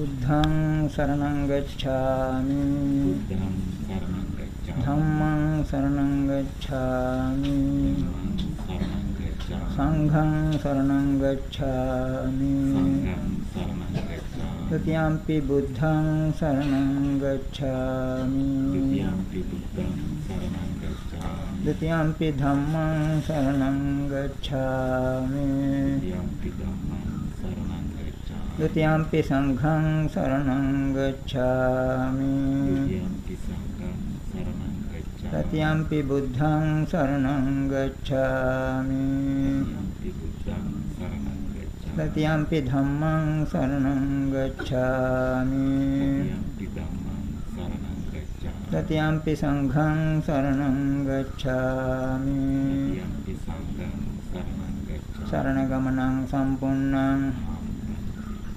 बुद्धं शरणं गच्छामि। धम्मं शरणं गच्छामि। सङ्घं शरणं गच्छामि। तृतीयाम्पि बुद्धं शरणं गच्छामि। द्वितीयाम्पि धम्मं शरणं गच्छामि। द्वितीयांपि सङ्घं शरणं गच्छामि तृतीयांपि बुद्धं शरणं गच्छामि तृतीयांपि धम्मं शरणं गच्छामि तृतीयांपि सङ्घं शरणं गच्छामि शरणगमनं सम्पूर्णम्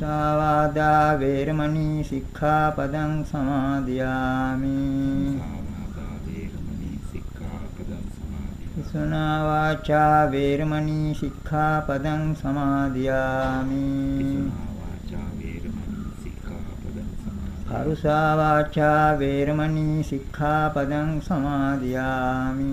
සමාදියාමි මුසාවාදා වේරමණී සික්ඛාපදං සමාදියාමි. සුනා වාචා වේරමණී සික්ඛාපදං සමාදියාමි. කරුසා වාචා වේරමණී සික්ඛාපදං සමාදියාමි.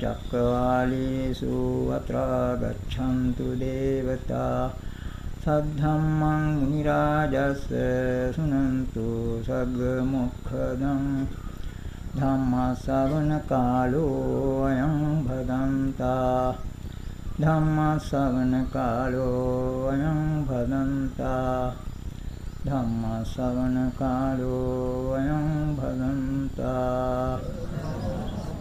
චක්කවාලේසු අත්‍රා ගච්ඡන්තු දේවතා සද්ධම්මං මුනි රාජස් සුනන්තු සග්ග මොක්ඛදං ධම්ම ශ්‍රවණ කාලෝ අයං භදන්තා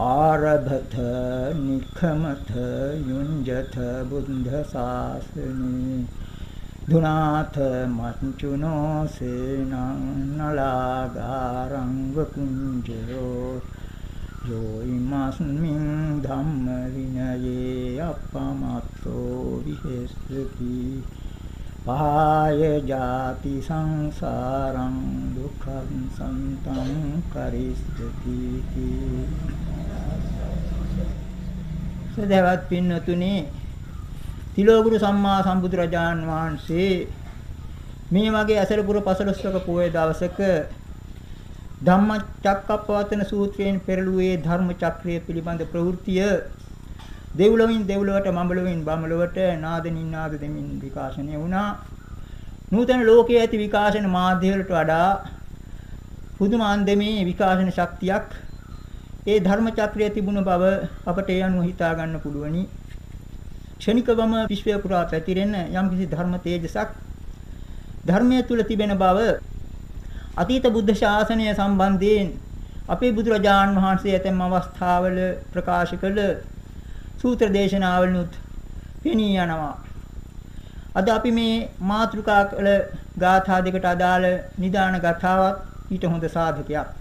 ආරභත නිඛමත යුඤ්ජත බුද්ධ ශාසනේ දුනාත මච්චුනෝ සේනං නලාගාරං වකුංජෝ යෝ ඉමස්මින් ධම්ම විනයේ අපමත්තෝ විහෙස්සති පාය ජාති සංසාරං දුක්ඛං සන්තං කරිස්සති සදවත් පින්නතුනි තිලෝගුරු සම්මා සම්බුදුරජාන් වහන්සේ මේ වගේ අසරපුර පසළොස්වක පොයේ දවසක ධම්මචක්කප්පවත්තන සූත්‍රයෙන් පෙරළුවේ ධර්ම චක්‍රය පිළිබඳ ප්‍රවෘත්තිය දෙව්ලොවින් දෙව්ලොවට මඹලොවින් බඹලොවට නාද නින්නාද දෙමින් විකාශනය වුණා. නූතන ලෝකයේ ඇති විකාශන මාධ්‍ය වලට වඩා පුදුම අන්දමේ විකාශන ශක්තියක් ඒ ධර්ම චක්‍රය තිබුණ බව අපට ඒ අනුව හිතා ගන්න පුළුවනි. ක්ෂණිකවම විශ්වය පුරා පැතිරෙන යම්කිසි ධර්ම තේජසක් ධර්මයේ තුල තිබෙන බව අතීත බුද්ධ ශාසනය සම්බන්ධයෙන් අපේ බුදුරජාණන් වහන්සේ ඇතැම් අවස්ථාවල ප්‍රකාශ කළ සූත්‍ර දේශනාවලුත් පෙනී යනවා. අද අපි මේ මාතෘකා කළ ගාථා දෙකට අදාළ නිදාන ගාථාවක් ඊට හොඳ සාධකයක්.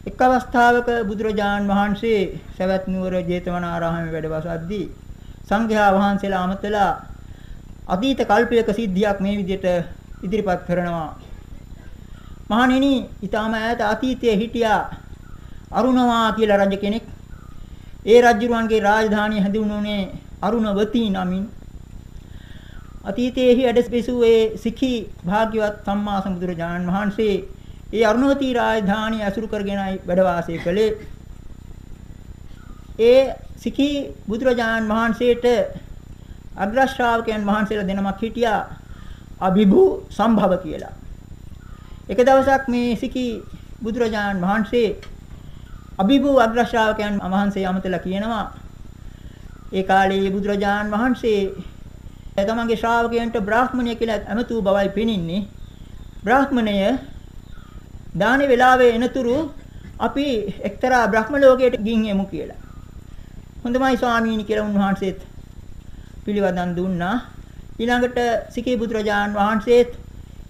එක් අවස්ථාවක බුදුරජාන් වහන්සේ සවැත් නුවර ජේතවනාරාමයේ වැඩ වසද්දී සංඝයා වහන්සේලා අමතලා අතීත කල්පයක සිද්ධියක් මේ විදිහට ඉදිරිපත් කරනවා. මහණෙනි, ඊටම ඈත අතීතයේ හිටියා අරුණවා කියලා රජ කෙනෙක්. ඒ රජුරුවන්ගේ රාජධානිය හැඳින්වුනේ අරුණවතී නමින්. අතීතයේහි වැඩසිසු ඒ සිඛී භාග්‍යවත් සම්මා සම්බුදුරජාණන් වහන්සේ ඒ අරුණවතී රාජධානිය ඇසුරු කරගෙනයි වැඩ වාසය කළේ. ඒ සිඛී බුදුරජාණන් වහන්සේට අග්‍ර ශ්‍රාවකයන් වහන්සේලා දෙනමක් හිටියා අභිභු සම්භව කියලා. එක දවසක් මේ සිකී බුදුරජාණන් වහන්සේ අභිභු අග්‍ර ශ්‍රාවකයන් වහන්සේ යමතලා කියනවා ඒ කාලේ බුදුරජාණන් වහන්සේ තමන්ගේ ශ්‍රාවකයන්ට බ්‍රාහ්මණය කියලා ඇමතු බවයි පෙනින්නේ බ්‍රාහ්මණය දාන වේලාවේ එනතුරු අපි එක්තරා බ්‍රහ්ම ලෝකයට ගින් එමු කියලා. හොඳමයි ස්වාමීනි කියලා උන්වහන්සේත් පිළිවදන් දුන්නා. ඊළඟට සිකී බුදුරජාණන් වහන්සේත්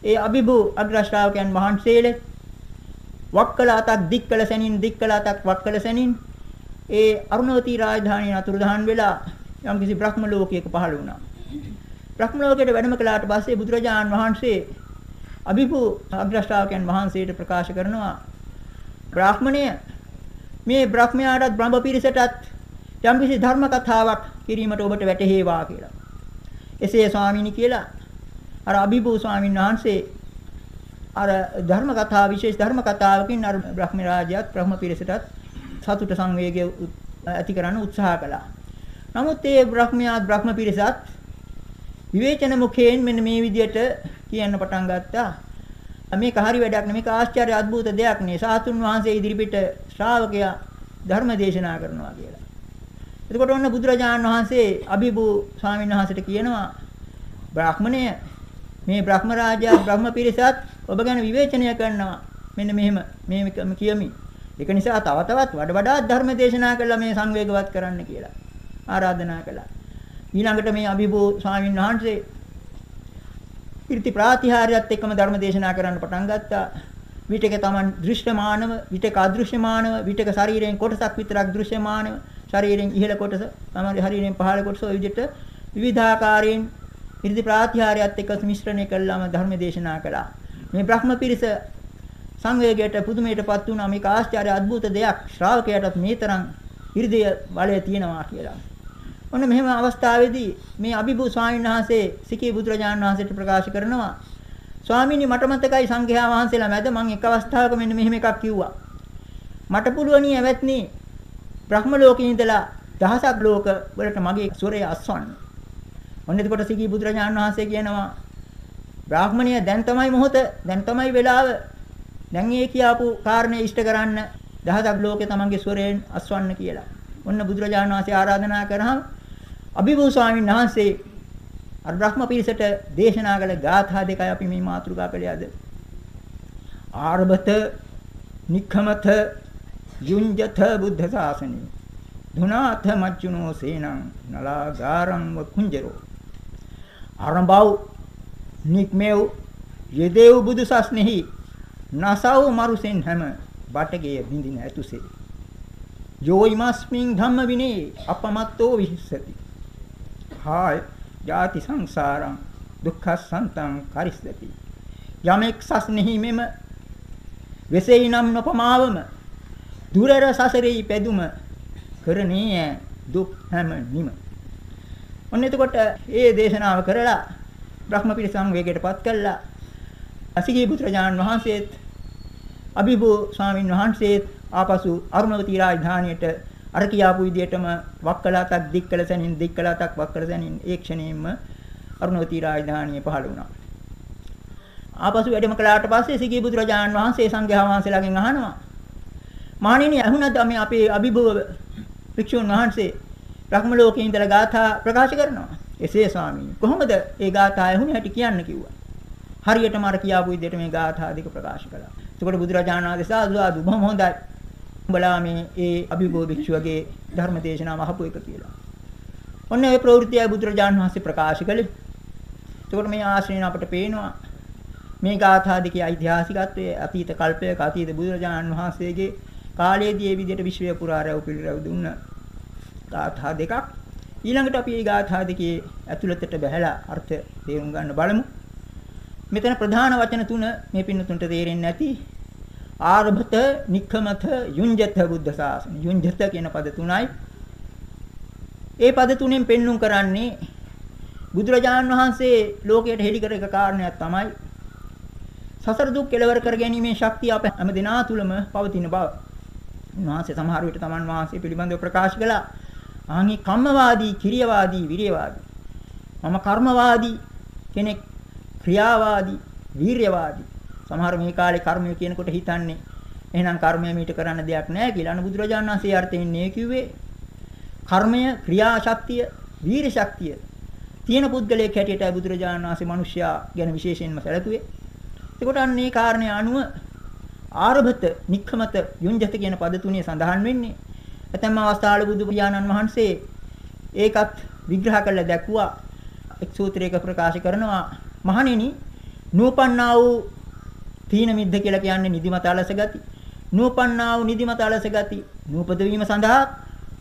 ඒ අභිභු අග්‍ර ශ්‍රාවකයන් වහන්සේලෙ වක්කල අතක් දික්කල සැනින් දික්කල අතක් වක්කල සැනින් ඒ අරුණවතී රාජධානිය අතුරුදහන් වෙලා යම්කිසි බ්‍රහ්ම ලෝකයක පහළ වුණා. බ්‍රහ්ම ලෝකයට වැඩම කළාට පස්සේ බුදුරජාණන් වහන්සේ අභිභු අග්‍ර ශ්‍රාවකයන් වහන්සේට ප්‍රකාශ කරනවා බ්‍රාහ්මණය මේ බ්‍රහ්මයාටත් බ්‍රහ්ම පිරිසටත් යම්කිසි ධර්ම කතාවක් කිරීමට ඔබට වැටහෙවා කියලා. එසේ ස්වාමීනි කියලා අර අභිභූ ස්වාමීන් වහන්සේ අර ධර්ම කතාව විශේෂ ධර්ම කතාවකින් අර බ්‍රහ්ම රාජයාත් බ්‍රහ්ම පිරිසටත් සතුට සංවේගය ඇති කරන්න උත්සාහ කළා. නමුත් ඒ බ්‍රහ්මයාත් බ්‍රහ්ම පිරිසත් විවේචන මුඛයෙන් මෙන්න මේ විදියට කියන්න පටන් ගත්තා. මේක හරි වැඩක් නෙමෙයි මේක ආශ්චර්ය අద్భుත දෙයක් නේ. සාතුන් වහන්සේ ඉදිරිපිට ශ්‍රාවකයා ධර්ම දේශනා කරනවා කියලා. එතකොට ඔන්න බුදුරජාණන් වහන්සේ අභිභූ ස්වාමීන් වහන්සේට කියනවා බ්‍රාහ්මණය මේ බ්‍රහ්ම රාජයා බ්‍රහ්ම පිරිසත් ඔබ ගැන විවේචනය කරනවා. මෙන්න මෙහෙම මේ කියමි. ඒක නිසා තව තවත් වඩ වඩාත් ධර්ම දේශනා කළා මේ සංවේගවත් කරන්න කියලා ආරාධනා කළා. ඊළඟට මේ අභිභූ ස්වාමීන් වහන්සේ ඉර්ති ප්‍රාතිහාර්යයත් එක්කම ධර්ම දේශනා කරන්න පටන් ගත්තා. විටක තමන් දෘශ්‍යමානව, විටක අදෘශ්‍යමානව, විටක ශරීරයෙන් කොටසක් විතරක් දෘශ්‍යමානව, ශරීරයෙන් ඉහළ කොටස, තමයි ශරීරයෙන් පහළ කොටස ඔය විදිහට විවිධාකාරයෙන් ඉර්ධි ප්‍රාතිහාරයත් එක්ක මිශ්‍රණය කළාම ධර්ම දේශනා කළා. මේ බ්‍රහ්ම පිරිස සංවේගයට පුදුමයටපත් වුණා මේක ආශ්චර්ය අద్భుත දෙයක් ශ්‍රාවකයාටත් මේ තරම් ඉර්ධිය බලය තියෙනවා කියලා. ඔන්න මෙහෙම අවස්ථාවේදී මේ අභිභූ ස්වාමීන් වහන්සේ සිකී බුදුරජාණන් වහන්සේට ප්‍රකාශ කරනවා ස්වාමීනි මට මතකයි සංඝයා වහන්සේලා මැද මම එක් අවස්ථාවක මෙන්න මෙහෙම එකක් කිව්වා. මට පුළුවනි ඇවැත්නි බ්‍රහ්ම ලෝකේ ඉඳලා දහසක් ලෝක වලට මගේ ස්වරය අස්වන්න. ඔන්න එතකොට සිකී බුදුරජාණන් වහන්සේ කියනවා බ්‍රාහ්මණය දැන් තමයි මොහොත දැන් තමයි වෙලාව දැන් ඒ කියාපු කාරණේ ඉෂ්ට කරන්න දහසක් ලෝකේ තමන්ගේ ස්වරයෙන් අස්වන්න කියලා. ඔන්න බුදුරජාණන් වහන්සේ ආරාධනා කරාම අභිභූ ස්වාමීන් වහන්සේ අර බ්‍රහ්ම පිරිසට දේශනා කළ ගාථා දෙකයි අපි මේ මාතෘකා කළේ අද. ආරබත නික්ඛමත යුඤ්ජත බුද්ධ ශාසනේ ධුනාත මච්චුනෝ සේනං නලාගාරං වකුංජරෝ ආරම්භව නික්මෙව් යෙදෙව් බුදු සස්නෙහි නසව මරුසෙන් හැම බටගේ බින්දින ඇතුසේ. යෝයිමස්මින් ධම්ම විනේ අපමත්තෝ විහිස්සති. හාය ජාති සංසාරං දුක්ඛසන්තං කරිස්සති යමෙක් සස්නෙහි මෙම වෙසෙයි නම් නොපමාවම දුරර සසරේ පැදුම කරණීය දුක් හැම නිම ඔන්න එතකොට ඒ දේශනාව කරලා බ්‍රහ්ම පිරිසං වේගයටපත් කළා. අසිගී පුත්‍රජානන් වහන්සේත් අභිභූ ස්වාමින් වහන්සේත් ආපසු අරුණවතී රාජධානියට අර කියාපු විදිහටම වක්කලාතක් දික්කල සැනින් දික්කලාතක් වක්කල සැනින් ඒ ක්ෂණයෙන්ම අරුණවතී රාජධානිය පහළ වුණා. ආපසු වැඩම කළාට පස්සේ සිගී බුදුරජාණන් වහන්සේ සංඝයා වහන්සේලාගෙන් අහනවා. මාණෙනි අහුණද මේ අපේ අභිභව භික්ෂුන් වහන්සේ බ්‍රහ්ම ලෝකේ ඉඳලා ගාථා ප්‍රකාශ කරනවා. එසේ ස්වාමීනි කොහොමද ඒ ගාථා ඇහුනේ හැටි කියන්න කිව්වා. හරියටම අර කියාපු විදිහට මේ ගාථා දෙක ප්‍රකාශ කළා. එතකොට බුදුරජාණන් වහන්සේ සාදු සාදු බොහොම හොඳයි. උඹලා මේ ඒ අභිභව භික්ෂුවගේ ධර්ම දේශනාව අහපු එක කියලා. ඔන්න ඒ ප්‍රවෘත්තිය බුදුරජාණන් වහන්සේ ප්‍රකාශ කළේ. එතකොට මේ ආශ්‍රයෙන් අපට පේනවා මේ ගාථා දෙකේ ඓතිහාසිකත්වයේ අතීත කල්පයක අතීත බුදුරජාණන් වහන්සේගේ කාලයේදී මේ විදිහට විශ්වය පුරා රැව් පිළිරැව් දුන්න ගාථා දෙකක් ඊළඟට අපි මේ ගාථා දෙකේ ඇතුළතට බහැලා අර්ථ තේරුම් ගන්න බලමු මෙතන ප්‍රධාන වචන තුන මේ පින්නතුන්ට තේරෙන්නේ නැති ආරභත නික්කමත යුඤ්ජත බුද්ධ ශාසන යුඤ්ජත කියන පද තුනයි ඒ පද තුනෙන් පෙන්눔 කරන්නේ බුදුරජාන් වහන්සේ ලෝකයට හෙළි කර එක කාරණයක් තමයි සසර දුක් කෙලවර කර ගැනීමේ ශක්තිය අප හැම දිනා තුලම පවතින බව. උන්වහන්සේ සමහර විට තමන් වහන්සේ පිළිබඳව ප්‍රකාශ කළා. ආන්හි කම්මවාදී, කිරියවාදී, විරියවාදී. මම කර්මවාදී කෙනෙක්, ක්‍රියාවාදී, වීරියවාදී. සමහර මේ කාලේ කර්මය කියනකොට හිතන්නේ එහෙනම් කර්මය මීට කරන්න දෙයක් නැහැ කියලා. අනු බුදුරජාණන් වහන්සේ අර්ථයෙන් නේ කිව්වේ කර්මය, ක්‍රියාශක්තිය, වීර ශක්තිය තියෙන පුද්ගලයෙක් හැටියට බුදුරජාණන් වහන්සේ මිනිසයා ගැන විශේෂයෙන්ම සැලකුවේ. එතකොට අන්නේ කාරණේ අනුව ආරභත, නික්ඛමත, යුඤ්ජත කියන පද තුනේ සඳහන් වෙන්නේ. ඇතැම් අවස්ථාවල බුදු පියාණන් වහන්සේ ඒකත් විග්‍රහ කරලා දැක්ුවා. එක් සූත්‍රයක ප්‍රකාශ කරනවා මහණෙනි නූපන්නා වූ තීන මිද්ද කියලා කියන්නේ නිදිමත අලස ගති. නූපන්නා වූ නිදිමත අලස ගති. නූපද වීම සඳහා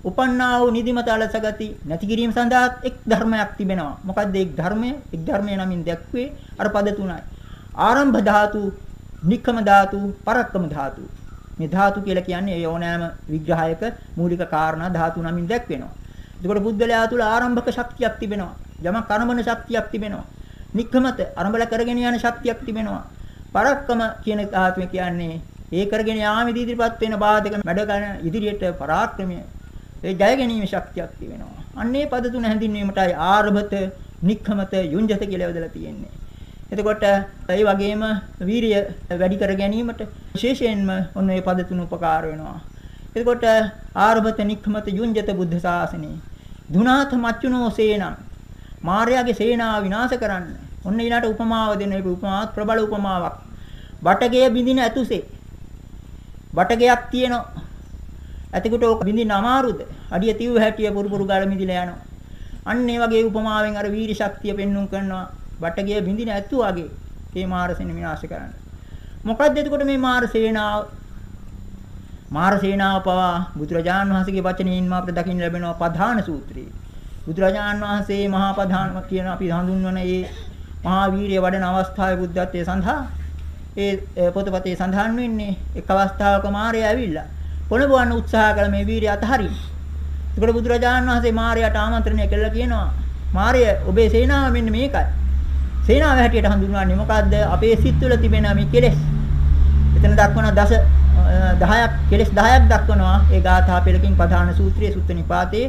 උපන්නා වූ නිදිමත අලස ගති නැති කිරීම සඳහා එක් ධර්මයක් තිබෙනවා. මොකද්ද එක් ධර්මය? එක් ධර්මය නමින් දැක්වේ අර පද තුනයි. ආරම්භ ධාතු, නික්කම ධාතු, පරක්කම ධාතු. මේ ධාතු කියලා කියන්නේ ඒ ඕනෑම විග්‍රහයක මූලික කාරණා ධාතු නමින් දැක්වෙනවා. එතකොට බුද්ධලයා තුල ආරම්භක ශක්තියක් තිබෙනවා. යමක් කර්මන ශක්තියක් තිබෙනවා. නික්කමත අරඹල කරගෙන යන ශක්තියක් තිබෙනවා. පරක්කම කියන ධාතුව කියන්නේ ඒ කරගෙන යාමේදී ඉදිරිපත් වෙන බාධක මැඩ ගන්න ඉදිරියට පරාක්‍රමය ඒ ජය ගැනීම ශක්තියක් තිබෙනවා. අන්නේ පද තුන හැඳින්වීමටයි ආරභත, නික්කමත, යුංජත කියලා යොදලා තියෙන්නේ. එතකොට ඒ වගේම වීරිය වැඩි කර ගැනීමට විශේෂයෙන්ම ඔන්න මේ පද තුන උපකාර වෙනවා. එතකොට ආරභත නික්කමත යුංජත බුද්ධ ශාසනේ දුනාත මච්චුනෝ සේනං මාර්යාගේ සේනාව විනාශ කරන්න. ඔන්න ඊළාට උපමාව දෙන එක උපමාවත් ප්‍රබල උපමාවක්. බටගේ බින්දින ඇතුසේ. බටගයක් තියෙනවා. ඇතිකුට ඕක බින්දින්න අමාරුද? අඩිය තියුව හැටිය පුරු පුරු ගාලා මිදිලා යනවා. අන්න ඒ වගේ උපමාවෙන් අර වීරි ශක්තිය පෙන්눔 කරනවා. බටගිය බින්දින ඇතු වගේ මේ මාරසෙන විනාශ කරන්න. මොකද්ද එතකොට මේ මාර සේනාව? මාර සේනාව පවා බුදුරජාණන් වහන්සේගේ වචනයෙන් අපිට දකින්න ලැබෙනවා ප්‍රධාන සූත්‍රයේ. බුදුරජාණන් වහන්සේ මහා ප්‍රධාන කියන අපි හඳුන්වන මේ මහා වීරිය වඩන අවස්ථාවේ බුද්ධත්වයේ සඳහා ඒ පොතපතේ සඳහන් වෙන්නේ එක් අවස්ථාවක මාරය ඇවිල්ලා පොළඹවන්න උත්සාහ කළ මේ වීරිය අතහරින්න. ඒකට බුදුරජාණන් වහන්සේ මාරයට ආමන්ත්‍රණය කළා කියනවා මාරය ඔබේ සේනාව මෙන්න මේකයි. සේනාව හැටියට හඳුන්වන්නේ මොකද්ද? අපේ සිත් තුළ තිබෙන මේ කෙලෙස්. එතන දක්වන දස 10ක් කෙලෙස් 10ක් දක්වනවා. ඒ ගාථා පෙළකින් ප්‍රධාන සූත්‍රයේ සුත්ත නිපාතේ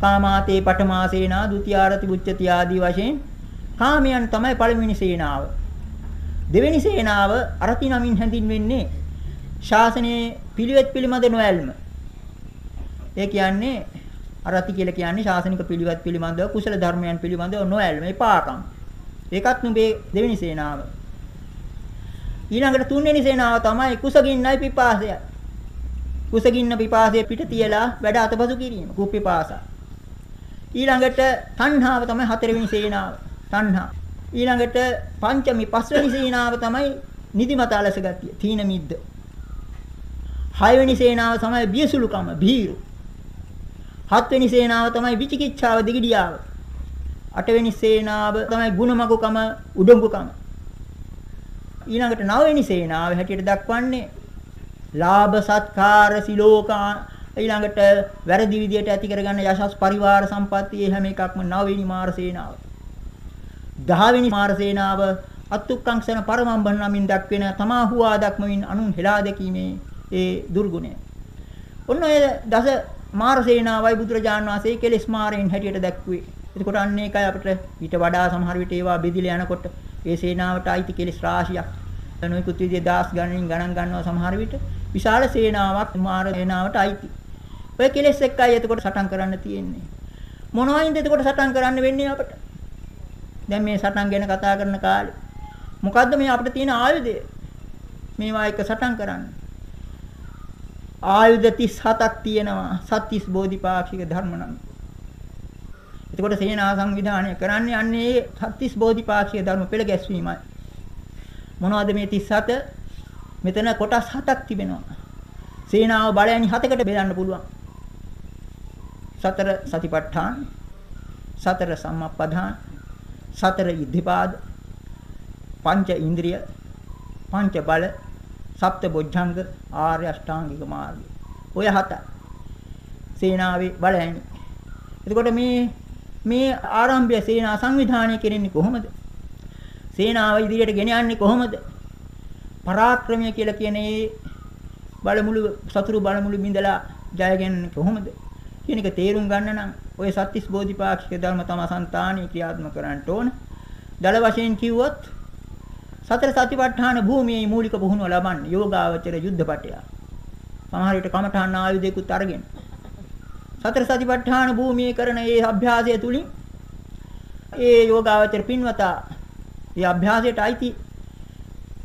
කාමාතේ පඨමා සේනා ဒ ුතියාරති උච්චති ආදී වශයෙන් කාමයන් තමයි පළවෙනි සේනාව. දෙවෙනි සේනාව අරති නමින් හැඳින්වෙන්නේ ශාසනයේ පිළිවෙත් පිළිමද නොඇල්ම. ඒ කියන්නේ අරති කියලා කියන්නේ ශාසනික පිළිවෙත් පිළිබඳව කුසල ධර්මයන් පිළිබඳව නොඇල්ම එපාකම්. ඒකත් නුඹේ දෙවෙනි සේනාව. ඊළඟට තුන්වෙනි සේනාව තමයි කුසගින්නයි පිපාසයයි. කුසගින්න පිපාසය පිට තියලා වැඩ අතපසු කිරීම. කුප්පිපාස. ඊළඟට තණ්හාව තමයි හතරවෙනි සේනාව. තණ්හා. ඊළඟට පංචමි පස්වෙනි සේනාව තමයි නිදිමත අලස ගතිය. තීන මිද්ද. හයවෙනි සේනාව තමයි බියසුලුකම, භීරු. හත්වෙනි සේනාව තමයි විචිකිච්ඡාව, දිගිඩියාව. අටවෙනි සේනාව තමයි ගුණමගුකම උඩඟුකම. ඊළඟට නවවෙනි සේනාව හැටියට දක්වන්නේ ලාභ සත්කාර සිලෝකා ඊළඟට වැරදි විදියට ඇති කරගන්න යශස් පරිවාර සම්පත්තියේ හැම එකක්ම නවවෙනි මාර සේනාව. දහවෙනි මාර සේනාව අත්ුක්කංශන පරමම්බන් නමින් දක්වන තමා හුවා දක්මමින් අනුන් හෙලා දැකීමේ ඒ දුර්ගුණය. ඔන්න ඔය දස මාර සේනාවයි බුදුරජාණන් වහන්සේ කෙලෙස් මාරෙන් හැටියට දැක්ුවේ. එතකොට අන්න ඒකයි අපිට ඊට වඩා සමහර විට ඒවා බෙදිලා යනකොට ඒ සේනාවට අයිති කෙලෙස් රාශියක්. නොයෙකුත් විදිහේ දාස් ගණනින් ගණන් ගන්නවා සමහර විට. විශාල සේනාවක් මාර සේනාවට අයිති. ඔය කෙලෙස් එක්කයි එතකොට සටන් කරන්න තියෙන්නේ. මොනවයින්ද එතකොට සටන් කරන්න වෙන්නේ අපට? දැන් මේ සටන් ගැන කතා කරන කාලේ මොකද්ද මේ අපිට තියෙන ආයුධය? මේවා එක සටන් කරන්න. ආයුධ 37ක් තියෙනවා. සත්‍තිස් බෝධිපාක්ෂික ධර්ම නම්. එතකොට සේනා සංවිධානය කරන්නේ අන්නේ සත්‍තිස් බෝධිපාක්ෂික ධර්ම පෙළ ගැස්වීමයි. මොනවද මේ 37? මෙතන කොටස් හතක් තිබෙනවා. සේනාව බලයන් හතකට බෙදන්න පුළුවන්. සතර සතිපට්ඨාන, සතර සම්මප්පදාන, සතර ඉද්ධිපාද, පංච ඉන්ද්‍රිය, පංච බල, සප්ත බොජ්ජංග, ආර්ය අෂ්ටාංගික මාර්ගය. ඔය හත. සේනාවේ බලයන්. එතකොට මේ මේ ආරම්භය සේනා සංවිධානය කෙරෙන්නේ කොහොමද? සේනාව ඉදිරියට ගෙන යන්නේ කොහොමද? පරාක්‍රමය කියලා කියන ඒ බලමුළු සතුරු බලමුළු බිඳලා ජයගන්නේ කොහොමද? කියන එක තේරුම් ගන්න නම් ඔය සත්‍තිස් බෝධිපාක්ෂික ධර්ම තම సంతාණී ක්‍රියාත්මක කරන්න ඕන. දල වශයෙන් කිව්වොත් සතර සතිපට්ඨාන භූමියේ මූලික පුහුණුව ලබන්න යෝගාවචර යුද්ධපටය. සමහර විට කමඨාන ආයුධයකුත් අරගෙන සතර සතිපට්ඨාන භූමියේ කරන මේ අභ්‍යාසය තුලින් ඒ යෝගාවචර පින්වතා මේ අභ්‍යාසයට අයිති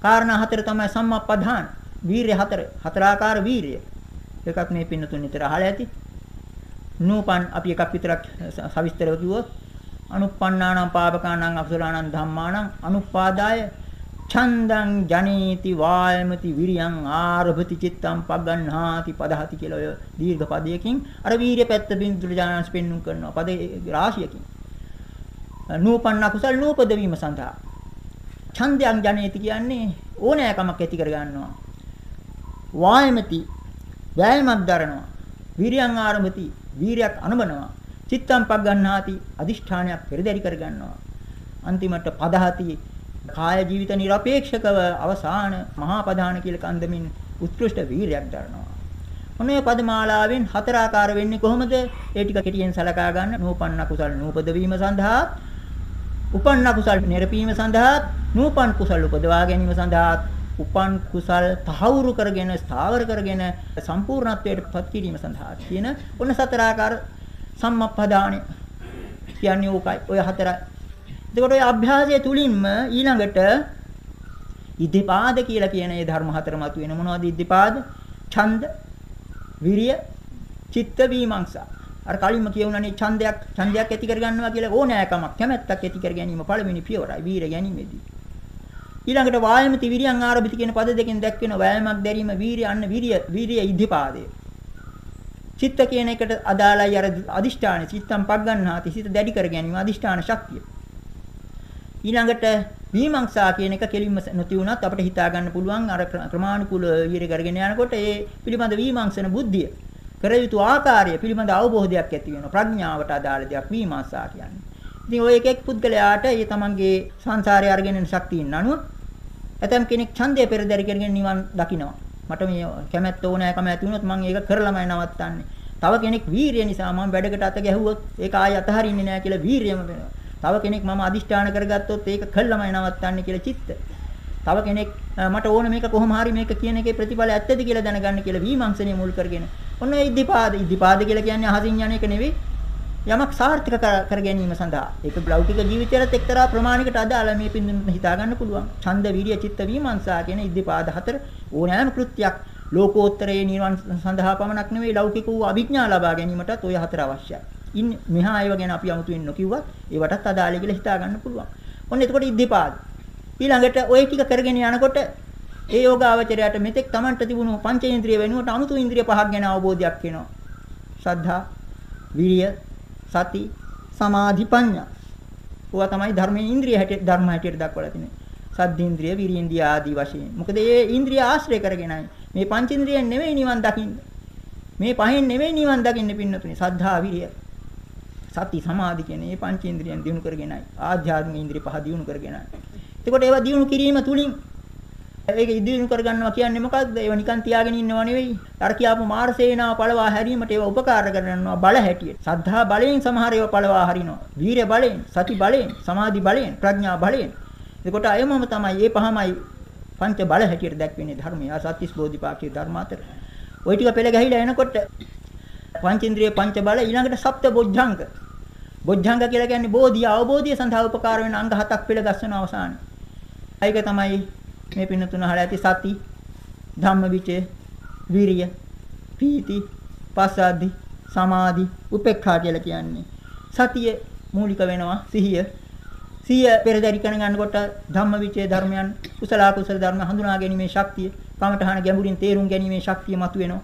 කාරණා හතර තමයි සම්මප්පදාන වීරිය හතර හතරාකාර වීරිය එකක් මේ පින්නතුන් නිතර අහලා ඇති නූපන් අපි එකක් විතරක් සවිස්තරව කිව්වොත් අනුප්පන්නානම් පාපකානම් අකුසලානම් ධම්මානම් අනුපාදාය ඡන්දං ජනේති වායමති විරියං ආරභති චිත්තං පග්ගණ්හාති පදහති කියලා ඔය දීර්ඝ පදයකින් අර වීරිය පැත්ත බින්දුල ඥානස් පෙන්눔 කරනවා පද රාශියකින්. නූපන්න කුසල් නූපද වීම සඳහා. ඡන්දයන් ජනේති කියන්නේ ඕනෑකමක් ඇති කර ගන්නවා වායමති වෑයමක් දරනවා. විරියං ආරභති වීරයක් අනබනවා. චිත්තම් පක් ගන්නාති අදිෂ්ඨානයක් පෙරදරි කර ගන්නවා. අන්තිමට පදහති කාය ජීවිත নিরপেক্ষකව අවසාන මහා ප්‍රධාන කියලා කන්දමින් උත්කෘෂ්ඨ වීරයක් දරනවා. මොනේ පදමාලාවෙන් හතර ආකාර වෙන්නේ කොහොමද? ඒ ටික කෙටියෙන් සලකා ගන්න නූපන්න කුසල් නූපද වීම සඳහා උපන්න කුසල් නිරපීම සඳහා නූපන් කුසල් උපදවා ගැනීම සඳහා උපන් කුසල් තහවුරු කරගෙන ස්ථාවර කරගෙන සම්පූර්ණත්වයට පත් කිරීම සඳහා කියන ඔන්න සතර ආකාර සම්මප්පදාණය කියන්නේ ඕකයි. ඔය හතරයි එතකොට ඔය අභ්‍යාසය තුලින්ම ඊළඟට ඉද්ධිපාද කියලා කියන මේ ධර්ම හතර මතුවෙන මොනවද ඉද්ධිපාද? ඡන්ද විරිය චිත්ත විමංශා. අර කලින්ම කියුණානේ ඡන්දයක් ඡන්දයක් ඇති කර ගන්නවා කියලා ඕනෑකමක් කැමැත්තක් ඇති කර ගැනීම පළවෙනි පියවරයි වීර ගැනීමේදී. ඊළඟට වායමති විරියං ආරභිත කියන පද දෙකෙන් දැක්වෙන වෑයමක් දැරීම වීරිය අන්න විරිය වීරිය ඉද්ධිපාදය. චිත්ත කියන එකට අදාළයි අර අදිෂ්ඨාන චිත්තම් පක් ගන්නාති සිත දැඩි කර ගැනීම අදිෂ්ඨාන ශක්තිය. ඊළඟට විමංශා කියන එක කෙලින්ම නොති වුණත් අපිට හිතා ගන්න පුළුවන් අර ක්‍රමානුකූල වීරිය කරගෙන යනකොට ඒ පිළිබඳ විමංශන බුද්ධිය කර යුතු ආකාරය පිළිබඳ අවබෝධයක් ඇති වෙනවා ප්‍රඥාවට අදාළ දෙයක් විමර්ශා කියන්නේ. ඉතින් ඔය එක එක් පුද්ගලයාට ඒ තමන්ගේ සංසාරය අරගෙන යන ශක්තියින් අනුව ඇතම් කෙනෙක් ඡන්දය පෙරදරි කරගෙන නිවන් දකිනවා. මට මේ කැමැත්ත ඕනෑකම ඇති වුණොත් මම ඒක කරලමයි නවත්තන්නේ. තව කෙනෙක් වීරිය නිසා මම වැඩකට අත ගැහුවොත් ඒක ආයෙ අතහරින්නේ නැහැ කියලා වීරියම වෙනවා. තව කෙනෙක් මම අදිෂ්ඨාන කරගත්තොත් ඒක කළමයි නවත්තන්නේ කියලා චිත්ත. තව කෙනෙක් මට ඕන මේක කොහොම හරි මේක කියන එකේ ප්‍රතිඵල ඇත්තද කියලා දැනගන්න කියලා විමර්ශනය මුල් කරගෙන. ඔන්න ඒ ඉද්ධිපාද ඉද්ධිපාද කියලා කියන්නේ අහසින් යන එක නෙවෙයි. යමක් සාර්ථක කර ගැනීම සඳහා ඒක ලෞකික ජීවිතයට එක්තරා ප්‍රමාණයකට අදාළ මේ පින්දුන හිතා ගන්න පුළුවන්. ඡන්ද විරිය චිත්ත විමර්ශා කියන ඉද්ධිපාද හතර ඕනෑම කෘත්‍යයක් ලෝකෝත්තරයේ නිවන් සඳහා පමණක් නෙවෙයි ලෞකික වූ අභිඥා ලබා ගැනීමටත් ওই හතර අවශ්‍යයි. ඉන් මෙහා ඒව ගැන අපි අමුතුවෙන් නොකියුවත් ඒවටත් අදාළයි කියලා හිතා ගන්න පුළුවන්. ඔන්න එතකොට ඉද්ධිපාද. ඊළඟට ওই ටික කරගෙන යනකොට ඒ යෝගාවචරයට මෙතෙක් Tamanට තිබුණු පංචේන්ද්‍රිය වෙනුවට අමුතු ඉන්ද්‍රිය පහක් ගැන අවබෝධයක් එනවා. ශ්‍රද්ධා, විරිය, සති, සමාධි, ප්‍රඥා. ඕවා තමයි ධර්මයේ ඉන්ද්‍රිය හැටියට ධර්ම හැටියට දක්වලා තියෙන්නේ. සද්ධින්ද්‍රිය, විරියෙන්ද්‍රිය ආදී වශයෙන්. මොකද මේ ඉන්ද්‍රිය ආශ්‍රය කරගෙනයි මේ පංචේන්ද්‍රියෙන් නෙවෙයි නිවන් දකින්නේ. මේ පහෙන් නෙවෙයි නිවන් දකින්න පින්නතුනේ. සද්ධා, විරිය, සති, සමාධි කියන මේ පංචේන්ද්‍රියන් දිනු කරගෙනයි. ආධ්‍යාත්මික ඉන්ද්‍රිය පහ දිනු කරගෙනයි. එතකොට ඒවා දිනු කිරීම තුලින් ඒක ඉදිරියට කරගන්නවා කියන්නේ මොකද්ද? ඒව නිකන් තියාගෙන ඉන්නව නෙවෙයි. අර කියාපු මාර්සේනාව පළවා හැරීමට ඒව උපකාර කරනවා බල හැටියට. සද්ධා බලයෙන් සමහර ඒවා පළවා හරිනවා. වීරිය බලයෙන්, සති බලයෙන්, සමාධි බලයෙන්, ප්‍රඥා බලයෙන්. එතකොට අයමම තමයි මේ පහමයි පංච බල හැටියට දැක්වෙන්නේ ධර්මය. සත්‍තිස් බෝධිපාක්ෂික ධර්ම අතර. ওই ටික පෙළ ගහිලා එනකොට පංචේන්ද්‍රිය පංච බල ඊළඟට සප්ත බොජ්ජංග. බොජ්ජංග කියලා කියන්නේ බෝධිය අවබෝධය සඳහා උපකාර වෙන අංග හතක් පෙළ ගස්සන අවසානයේ. ඒක තමයි මේ පින්න තුන අහලා ඇති සති, ධම්මවිචේ, විරිය, පීති, පස්සද්ධි, සමාධි, උපේක්ඛා කියලා කියන්නේ. සතිය මූලික වෙනවා සිහිය. සිහිය පෙරදරි කරන ගන්නකොට ධම්මවිචේ ධර්මයන් කුසල අකුසල ධර්ම හඳුනා ගැනීමේ ශක්තිය, කමඨහන ගැඹුරින් තේරුම් ගැනීමේ ශක්තිය මතුවෙනවා.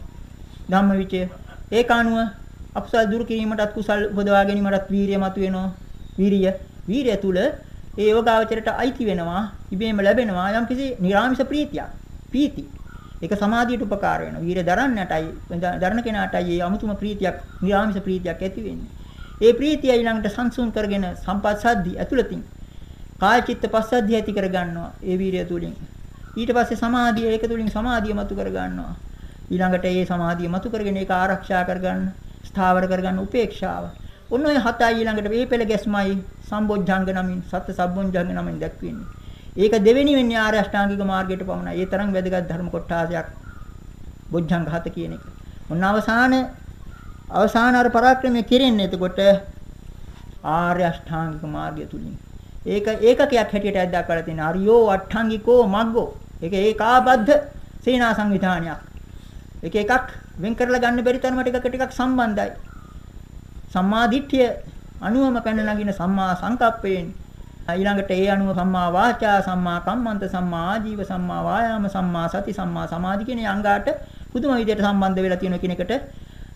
ධම්මවිචේ ඒකානුව අකුසල් දුරු කිරීමටත් කුසල් උපදවා ගැනීමටත් වීරිය මතුවෙනවා. වීරිය වීරිය තුල ඒ යෝගාවචරයට අයිති වෙනවා ඉබේම ලැබෙනවා යම්කිසි නිර්ාමිෂ ප්‍රීතියක්. පීති. ඒක සමාධියට උපකාර වෙනවා. වීරිය දරන්නටයි දරන කෙනාටයි ඒ අමුතුම ප්‍රීතියක් නිර්ාමිෂ ප්‍රීතියක් ඇති වෙන්නේ. ඒ ප්‍රීතිය ඊළඟට සංසුන් කරගෙන සම්පස්සද්ධි ඇතුළතින් කාය චිත්ත පස්සද්ධිය ඇති කර ගන්නවා. ඒ වීරිය තුලින්. ඊට පස්සේ සමාධිය ඒක තුලින් සමාධිය මතු කර ගන්නවා. ඊළඟට ඒ සමාධිය මතු කරගෙන ඒක ආරක්ෂා කරගන්න, ස්ථාවර කරගන්න උපේක්ෂාව. ඔන්න ඔය හතයි ඊළඟට මේ පෙළ ගැස්මයි සම්බොජ්ජංග නමින් සත්‍ය සම්බොජ්ජංග නමින් දැක්වෙන්නේ. ඒක දෙවෙනි වෙන්නේ ආර්ය අෂ්ටාංගික මාර්ගයට පමණයි. ඒ තරම් වැදගත් ධර්ම කොටාසයක් බොජ්ජංග හත කියන එක. ඔන්න අවසාන අවසාන අර පරාක්‍රමය කෙරෙන්නේ එතකොට ආර්ය අෂ්ටාංගික මාර්ගය තුලින්. ඒක ඒකකයක් හැටියට අද්දා කරලා තියෙන අරියෝ අට්ඨංගිකෝ මග්ගෝ. ඒක ඒකාබද්ධ සේනා සංවිධානයක්. එක එකක් වෙන් කරලා ගන්න බැරි තරමට එකක ටිකක් සම්බන්ධයි. සම්මා දිට්ඨිය අනුවම පැන නගින සම්මා සංකප්පයෙන් ඊළඟට ඒ අනුව සම්මා වාචා සම්මා කම්මන්ත සම්මා ආජීව සම්මා වායාම සම්මා සති සම්මා සමාධි කියන අංගාට පුදුම විදිහට සම්බන්ධ වෙලා තියෙන කෙනෙකුට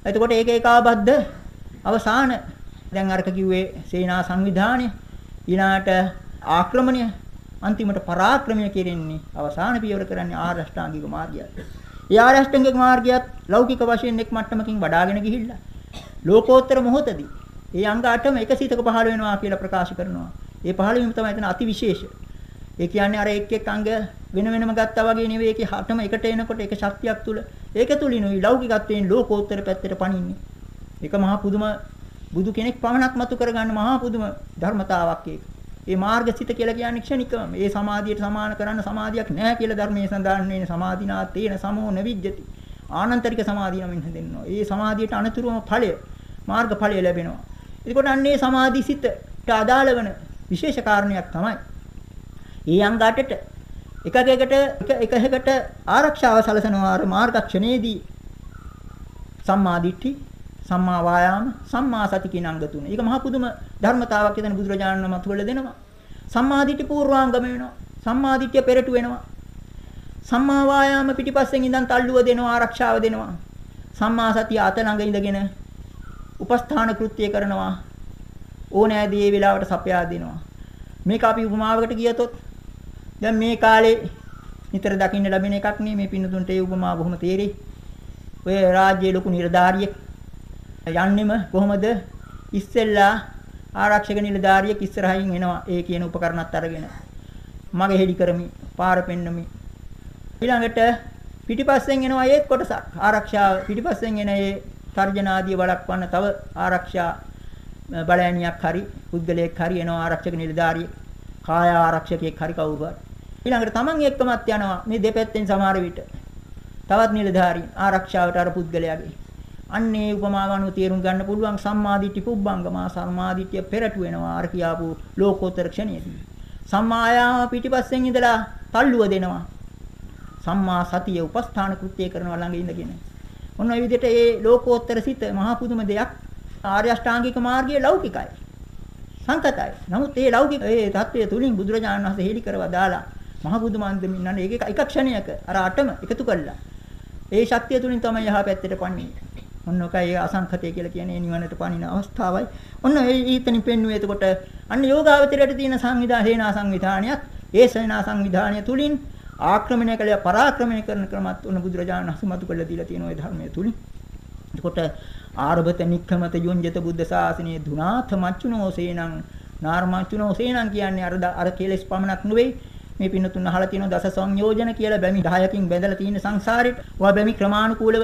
එතකොට ඒක ඒකාබද්ධ අවසාන දැන් අරක කිව්වේ සේනා සංවිධානය ඊළාට ආක්‍රමණය අන්තිමට පරාක්‍රමය කෙරෙන්නේ අවසාන පියවර කරන්නේ ආරෂ්ඨාංගික මාර්ගයයි. ඒ ආරෂ්ඨාංගික මාර්ගයත් ලෞකික වශයෙන් එක් මට්ටමකින් වඩාගෙන ගිහිල්ලා ලෝකෝත්තර මොහොතදී ඒ අංග 8ම එක සිතක පහළ වෙනවා කියලා ප්‍රකාශ කරනවා. ඒ පහළ වීම තමයි එතන අති විශේෂ. ඒ කියන්නේ අර එක් එක් අංග වෙන වෙනම ගත්තා වගේ නෙවෙයි ඒකේ හටම එකට එනකොට ඒක ශක්තියක් තුල ඒක තුලිනුයි ලෞකිකත්වයෙන් ලෝකෝත්තර පැත්තට පණින්නේ. ඒක මහා පුදුම බුදු කෙනෙක් පමණක් මතු කරගන්න මහා පුදුම ධර්මතාවක් ඒක. ඒ මාර්ගසිත කියලා කියන්නේ ක්ෂණිකම. ඒ සමාධියට සමාන කරන්න සමාධියක් නැහැ කියලා ධර්මයේ සඳහන් වෙන සමාධිනා තේන සමෝ නවිජ්ජති. ආනන්තරික සමාධිය නමින් හඳින්නවා. ඒ සමාධියට අනතුරුම ඵලය මාර්ග ඵලය ලැබෙනවා. එතකොට අන්නේ සමාධිසිතට අදාළ වෙන විශේෂ කාරණයක් තමයි. ඒ අංගාටට එක එකකට එක එකකට ආරක්ෂාව සැලසනවා අර මාර්ගක්ෂණයේදී සම්මා දිට්ඨි සම්මා වායාම සම්මා සති කියන අංග තුන. ඒක මහ පුදුම ධර්මතාවක් කියන බුදුරජාණන් වහන්සේ තුළ දෙනවා. සම්මා දිට්ඨි පූර්වාංගම වෙනවා. සම්මා දිට්ඨිය පෙරට වෙනවා. සම්මා වායාම පිටිපස්සෙන් ඉඳන් තල්ලුව දෙනවා ආරක්ෂාව දෙනවා. සම්මා සතිය අත ළඟ ඉඳගෙන උපස්ථාන කෘත්‍ය කරනවා. ඕනෑදී ඒ වෙලාවට සපයා දෙනවා. මේක අපි උපමාවකට කියතොත් දැන් මේ කාලේ නිතර දකින්න ලැබෙන එකක් නේ මේ පින්නතුන්ට ඒ උපමාව බොහොම තේරෙයි. ඔය රාජ්‍යයේ ලොකු නිලධාරියෙක් යන්නෙම කොහොමද ඉස්සෙල්ලා ආරක්ෂක නිලධාරියෙක් ඉස්සරහින් එනවා ඒ කියන උපකරණත් අරගෙන මගේ හෙලි කරමි පාර පෙන්නමි ඊළඟට පිටිපස්සෙන් එනවා ඒත් කොටසක් ආරක්ෂාව පිටිපස්සෙන් එන ඒ තර්ජන ආදී වළක්වන්න තව ආරක්ෂා බලයන්ියක් හරි පුද්ගලයෙක් හරි එනවා ආරක්ෂක නිලධාරියෙක් කාය ආරක්ෂකයෙක් හරි කවුරු හරි ඊළඟට තමන් එක්කමත් යනවා මේ දෙපැත්තෙන් සමහර විට තවත් නිලධාරීන් ආරක්ෂාවට අර පුද්ගලයාගේ අන්නේ උපමාව අනුව තේරුම් ගන්න පුළුවන් සම්මාදිට්ඨි පුබ්බංගමා සම්මාදිට්ඨිය පෙරට වෙනවා අර කියාපු ලෝකෝත්තර ක්ෂණයේදී. සම්මායාම පිටිපස්සෙන් ඉඳලා තල්ලුව දෙනවා. සම්මා සතිය උපස්ථාන කෘත්‍ය කරනවා ළඟ ඉඳගෙන. ඔන්න ඔය විදිහට මේ ලෝකෝත්තර සිත මහා පුදුම දෙයක් ආර්ය අෂ්ටාංගික මාර්ගයේ ලෞකිකයි. සංකතයි. නමුත් මේ ලෞකික ඒ தත්වයේ තුලින් බුදුරජාණන් වහන්සේ හෙලි කරව දාලා මහා බුදුමන්දමින් නන්නේ ඒක එක ක්ෂණයක අර අටම එකතු කළා. ඒ ශක්තිය තුලින් තමයි යහ පැත්තට පන්නේ. ඔන්න ඔකයි අසංඛතය කියලා කියන්නේ නිවනට පණින අවස්ථාවයි. ඔන්න ඒ ඊතනින් පෙන්වුවේ එතකොට අන්න යෝගාවචරයට තියෙන සංවිධා හේනා සංවිධානයක් ඒ සේනා සංවිධානය තුලින් ආක්‍රමණය කළ පරාක්‍රමණය කරන ක්‍රමත් උන බුදුරජාණන් වහන්සේ මතු කළ දීලා තියෙන ওই ධර්මයේ තුලින්. එතකොට ආරභත නික්කමත යොංජත බුද්ධ ශාසනයේ ධුනාථ මච්චුනෝ සේනං නාර්මච්චුනෝ සේනං කියන්නේ අර අර කෙලෙස් පමණක් නෙවෙයි මේ පින්නතුන් අහලා තියෙන දස සංයෝජන කියලා බැමි 10කින් බැඳලා තියෙන සංසාරෙට ඔය බැමි ක්‍රමානුකූලව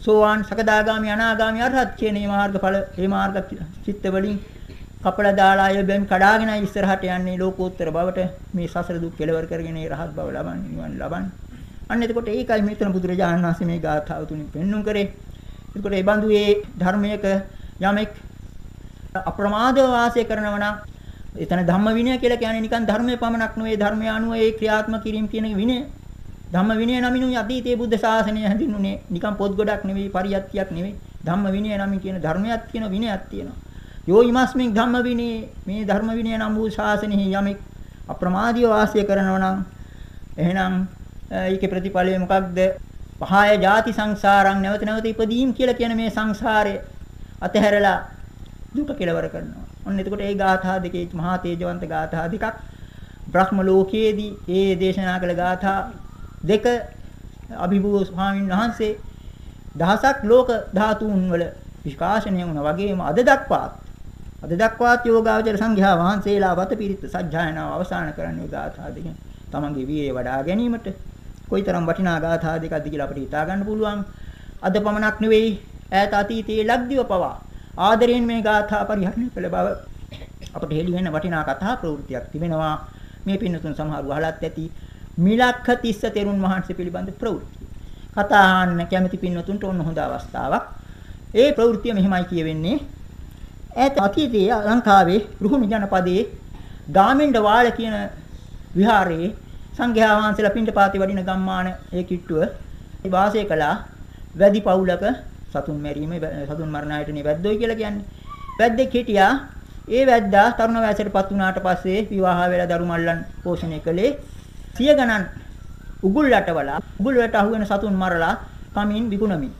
සෝවාන් සකදාගාමි අනාගාමි අරහත් කියන මේ මාර්ගඵල මේ මාර්ග චිත්ත වලින් කපලා දාලා අය බෙන් කඩාගෙන ඉස්සරහට යන්නේ ලෝකෝත්තර බවට මේ සසර දුක් කෙලවර කරගෙන ඒ රහත් බව ලබන්නේ නිවන් ලබන්නේ. අන්න එතකොට ඒකයි මෙතන බුදුරජාණන් වහන්සේ මේ ගාථාව තුලින් පෙන්වුම් කරේ. එතකොට ඒ බඳු ඒ ධර්මයක යමෙක් අප්‍රමාදව වාසය කරනවා නම් එතන ධම්ම විනය කියලා කියන්නේ නිකන් ධර්මයේ පමණක් නෙවෙයි ධර්මය අනුව ඒ ක්‍රියාත්මක කිරීම කියන විනය. ධම්ම විනය නමිනුයි අතීතයේ බුද්ධ ශාසනය හැඳින්නුනේ නිකන් පොත් ගොඩක් නෙවෙයි පරියත්තියක් නෙවෙයි. ධම්ම විනය නමින් කියන ධර්මයක් කියන විනයක් තියෙනවා. යෝ ීමස්මින් ධම්ම විනී මේ ධර්ම විනය නම් වූ ශාසනයෙහි යමෙක් අප්‍රමාදීව වාසය කරනවා නම් එහෙනම් ඒකේ ප්‍රතිඵලය මොකක්ද? පහය ಜಾති සංසාරං නැවත නැවත ඉපදීම් කියලා කියන මේ සංසාරය අතහැරලා දුක කෙලවර කරනවා. ඔන්න එතකොට ඒ ගාථා දෙකේ මහා තේජවන්ත ගාථා දෙකක් බ්‍රහ්ම ලෝකයේදී ඒ දේශනා කළ ගාථා දෙක අභිභූ ස්වාමීන් වහන්සේ දහසක් ලෝක ධාතුන් වල විකාශනය වුණා වගේම අද දක්වාත් අද දක්වාත් යෝගාවචර සංඝයා වහන්සේලා වතපිරිත් සජ්ජායනාව අවසන් කරන්නේ ගාථා දෙකෙන්. තමන්ගේ වීර්යය වඩා ගැනීමට කොයිතරම් වටිනා ගාථා දෙකක්ද කියලා අපිට හිතා ගන්න පුළුවන්. අද පමණක් නෙවෙයි ඈත අතීතයේ ලක්දිව පවා ආදරයෙන් මේ ගාථා පරිහරණය කළ බව අපට හෙළි වෙන වටිනා කතා ප්‍රවෘත්තියක් තිබෙනවා. මේ පින්නතුන් සමහරව අහලත් ඇති මිලක්ඛ තිස්ස තෙරුන් වහන්සේ පිළිබඳ ප්‍රවෘත්තිය. කතා අහන්න කැමති පින්නතුන්ට ඔන්න හොඳ අවස්ථාවක්. ඒ ප්‍රවෘත්තිය මෙහිමයි කියවෙන්නේ ඈත අතීතයේ ලංකාවේ රුහුණු ජනපදයේ ගාමින්ඩ වාල කියන විහාරයේ සංඝයා වහන්සේලා පින්ඩපාතේ වඩින ගම්මාන ඒ කිට්ටුව වාසය කළා වැඩි පවුලක සතුන් මැරීම සතුන් මරණයටනේ වැද්දෝයි කියලා කියන්නේ. වැද්දෙක් හිටියා ඒ වැද්දා තරුණ වයසටපත් වුණාට පස්සේ විවාහ වෙලා දරු මල්ලන් පෝෂණය කළේ සිය ගණන් උගුල් රටවලා උගුල් රට අහුවෙන සතුන් මරලා කමින් විකුණමින්.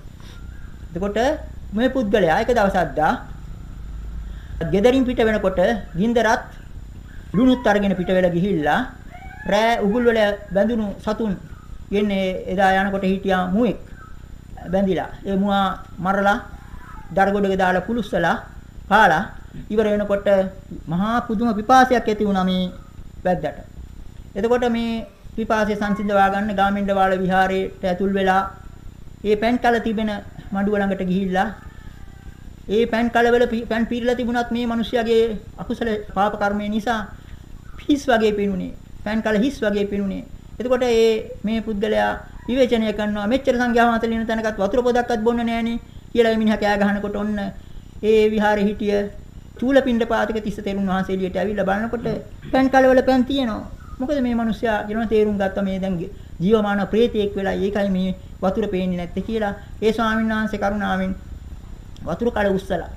එතකොට මේ පුද්ගලයා එක දවසක් දා ගෙදරින් පිට වෙනකොට ගින්දරත් ලුණුත් අරගෙන පිට වෙලා ගිහිල්ලා රෑ උගුල් වල බැඳුණු සතුන් ගෙන්නේ එදා යනකොට හිටියා මුවෙක් බැඳිලා ඒ මුවා මරලා දරගොඩක දාලා පුලුස්සලා කාලා ඉවර වෙනකොට මහා පුදුම පිපාසයක් ඇති වුණා මේ වැද්දට. එතකොට මේ පිපාසය සංසිඳවා ගන්න ගාමිණ්ඩ වාල විහාරයට ඇතුල් වෙලා ඒ පෙන් කල තිබෙන මඩුව ළඟට ගිහිල්ලා ඒ පෑන් කලවල පෑන් පීරලා තිබුණත් මේ මිනිස්යාගේ අකුසල පාප කර්මය නිසා හිස් වගේ පෙනුනේ. පෑන් කල හිස් වගේ පෙනුනේ. එතකොට ඒ මේ පුද්ගලයා විවේචනය කරනවා මෙච්චර සංඛ්‍යාව මත ලියන තැනකත් වතුර පොදක්වත් බොන්න නෑනේ කියලා මේ මිනිහා කෑ ගහනකොට ඔන්න ඒ විහාරේ හිටිය චූලපිණ්ඩ පාතික තිස්ස තෙරුන් වහන්සේ එළියට ඇවිල්ලා බලනකොට පෑන් කලවල පෑන් තියෙනවා. මොකද මේ මිනිස්සයා කියන තේරුම් ගත්ත මේ දැන් ජීවමාන ප්‍රේතයෙක් වෙලා ඒකයි මේ වතුර පේන්නේ නැත්තේ කියලා ඒ ස්වාමීන් වහන්සේ කරුණාවෙන් වතුර කඩ උස්සලා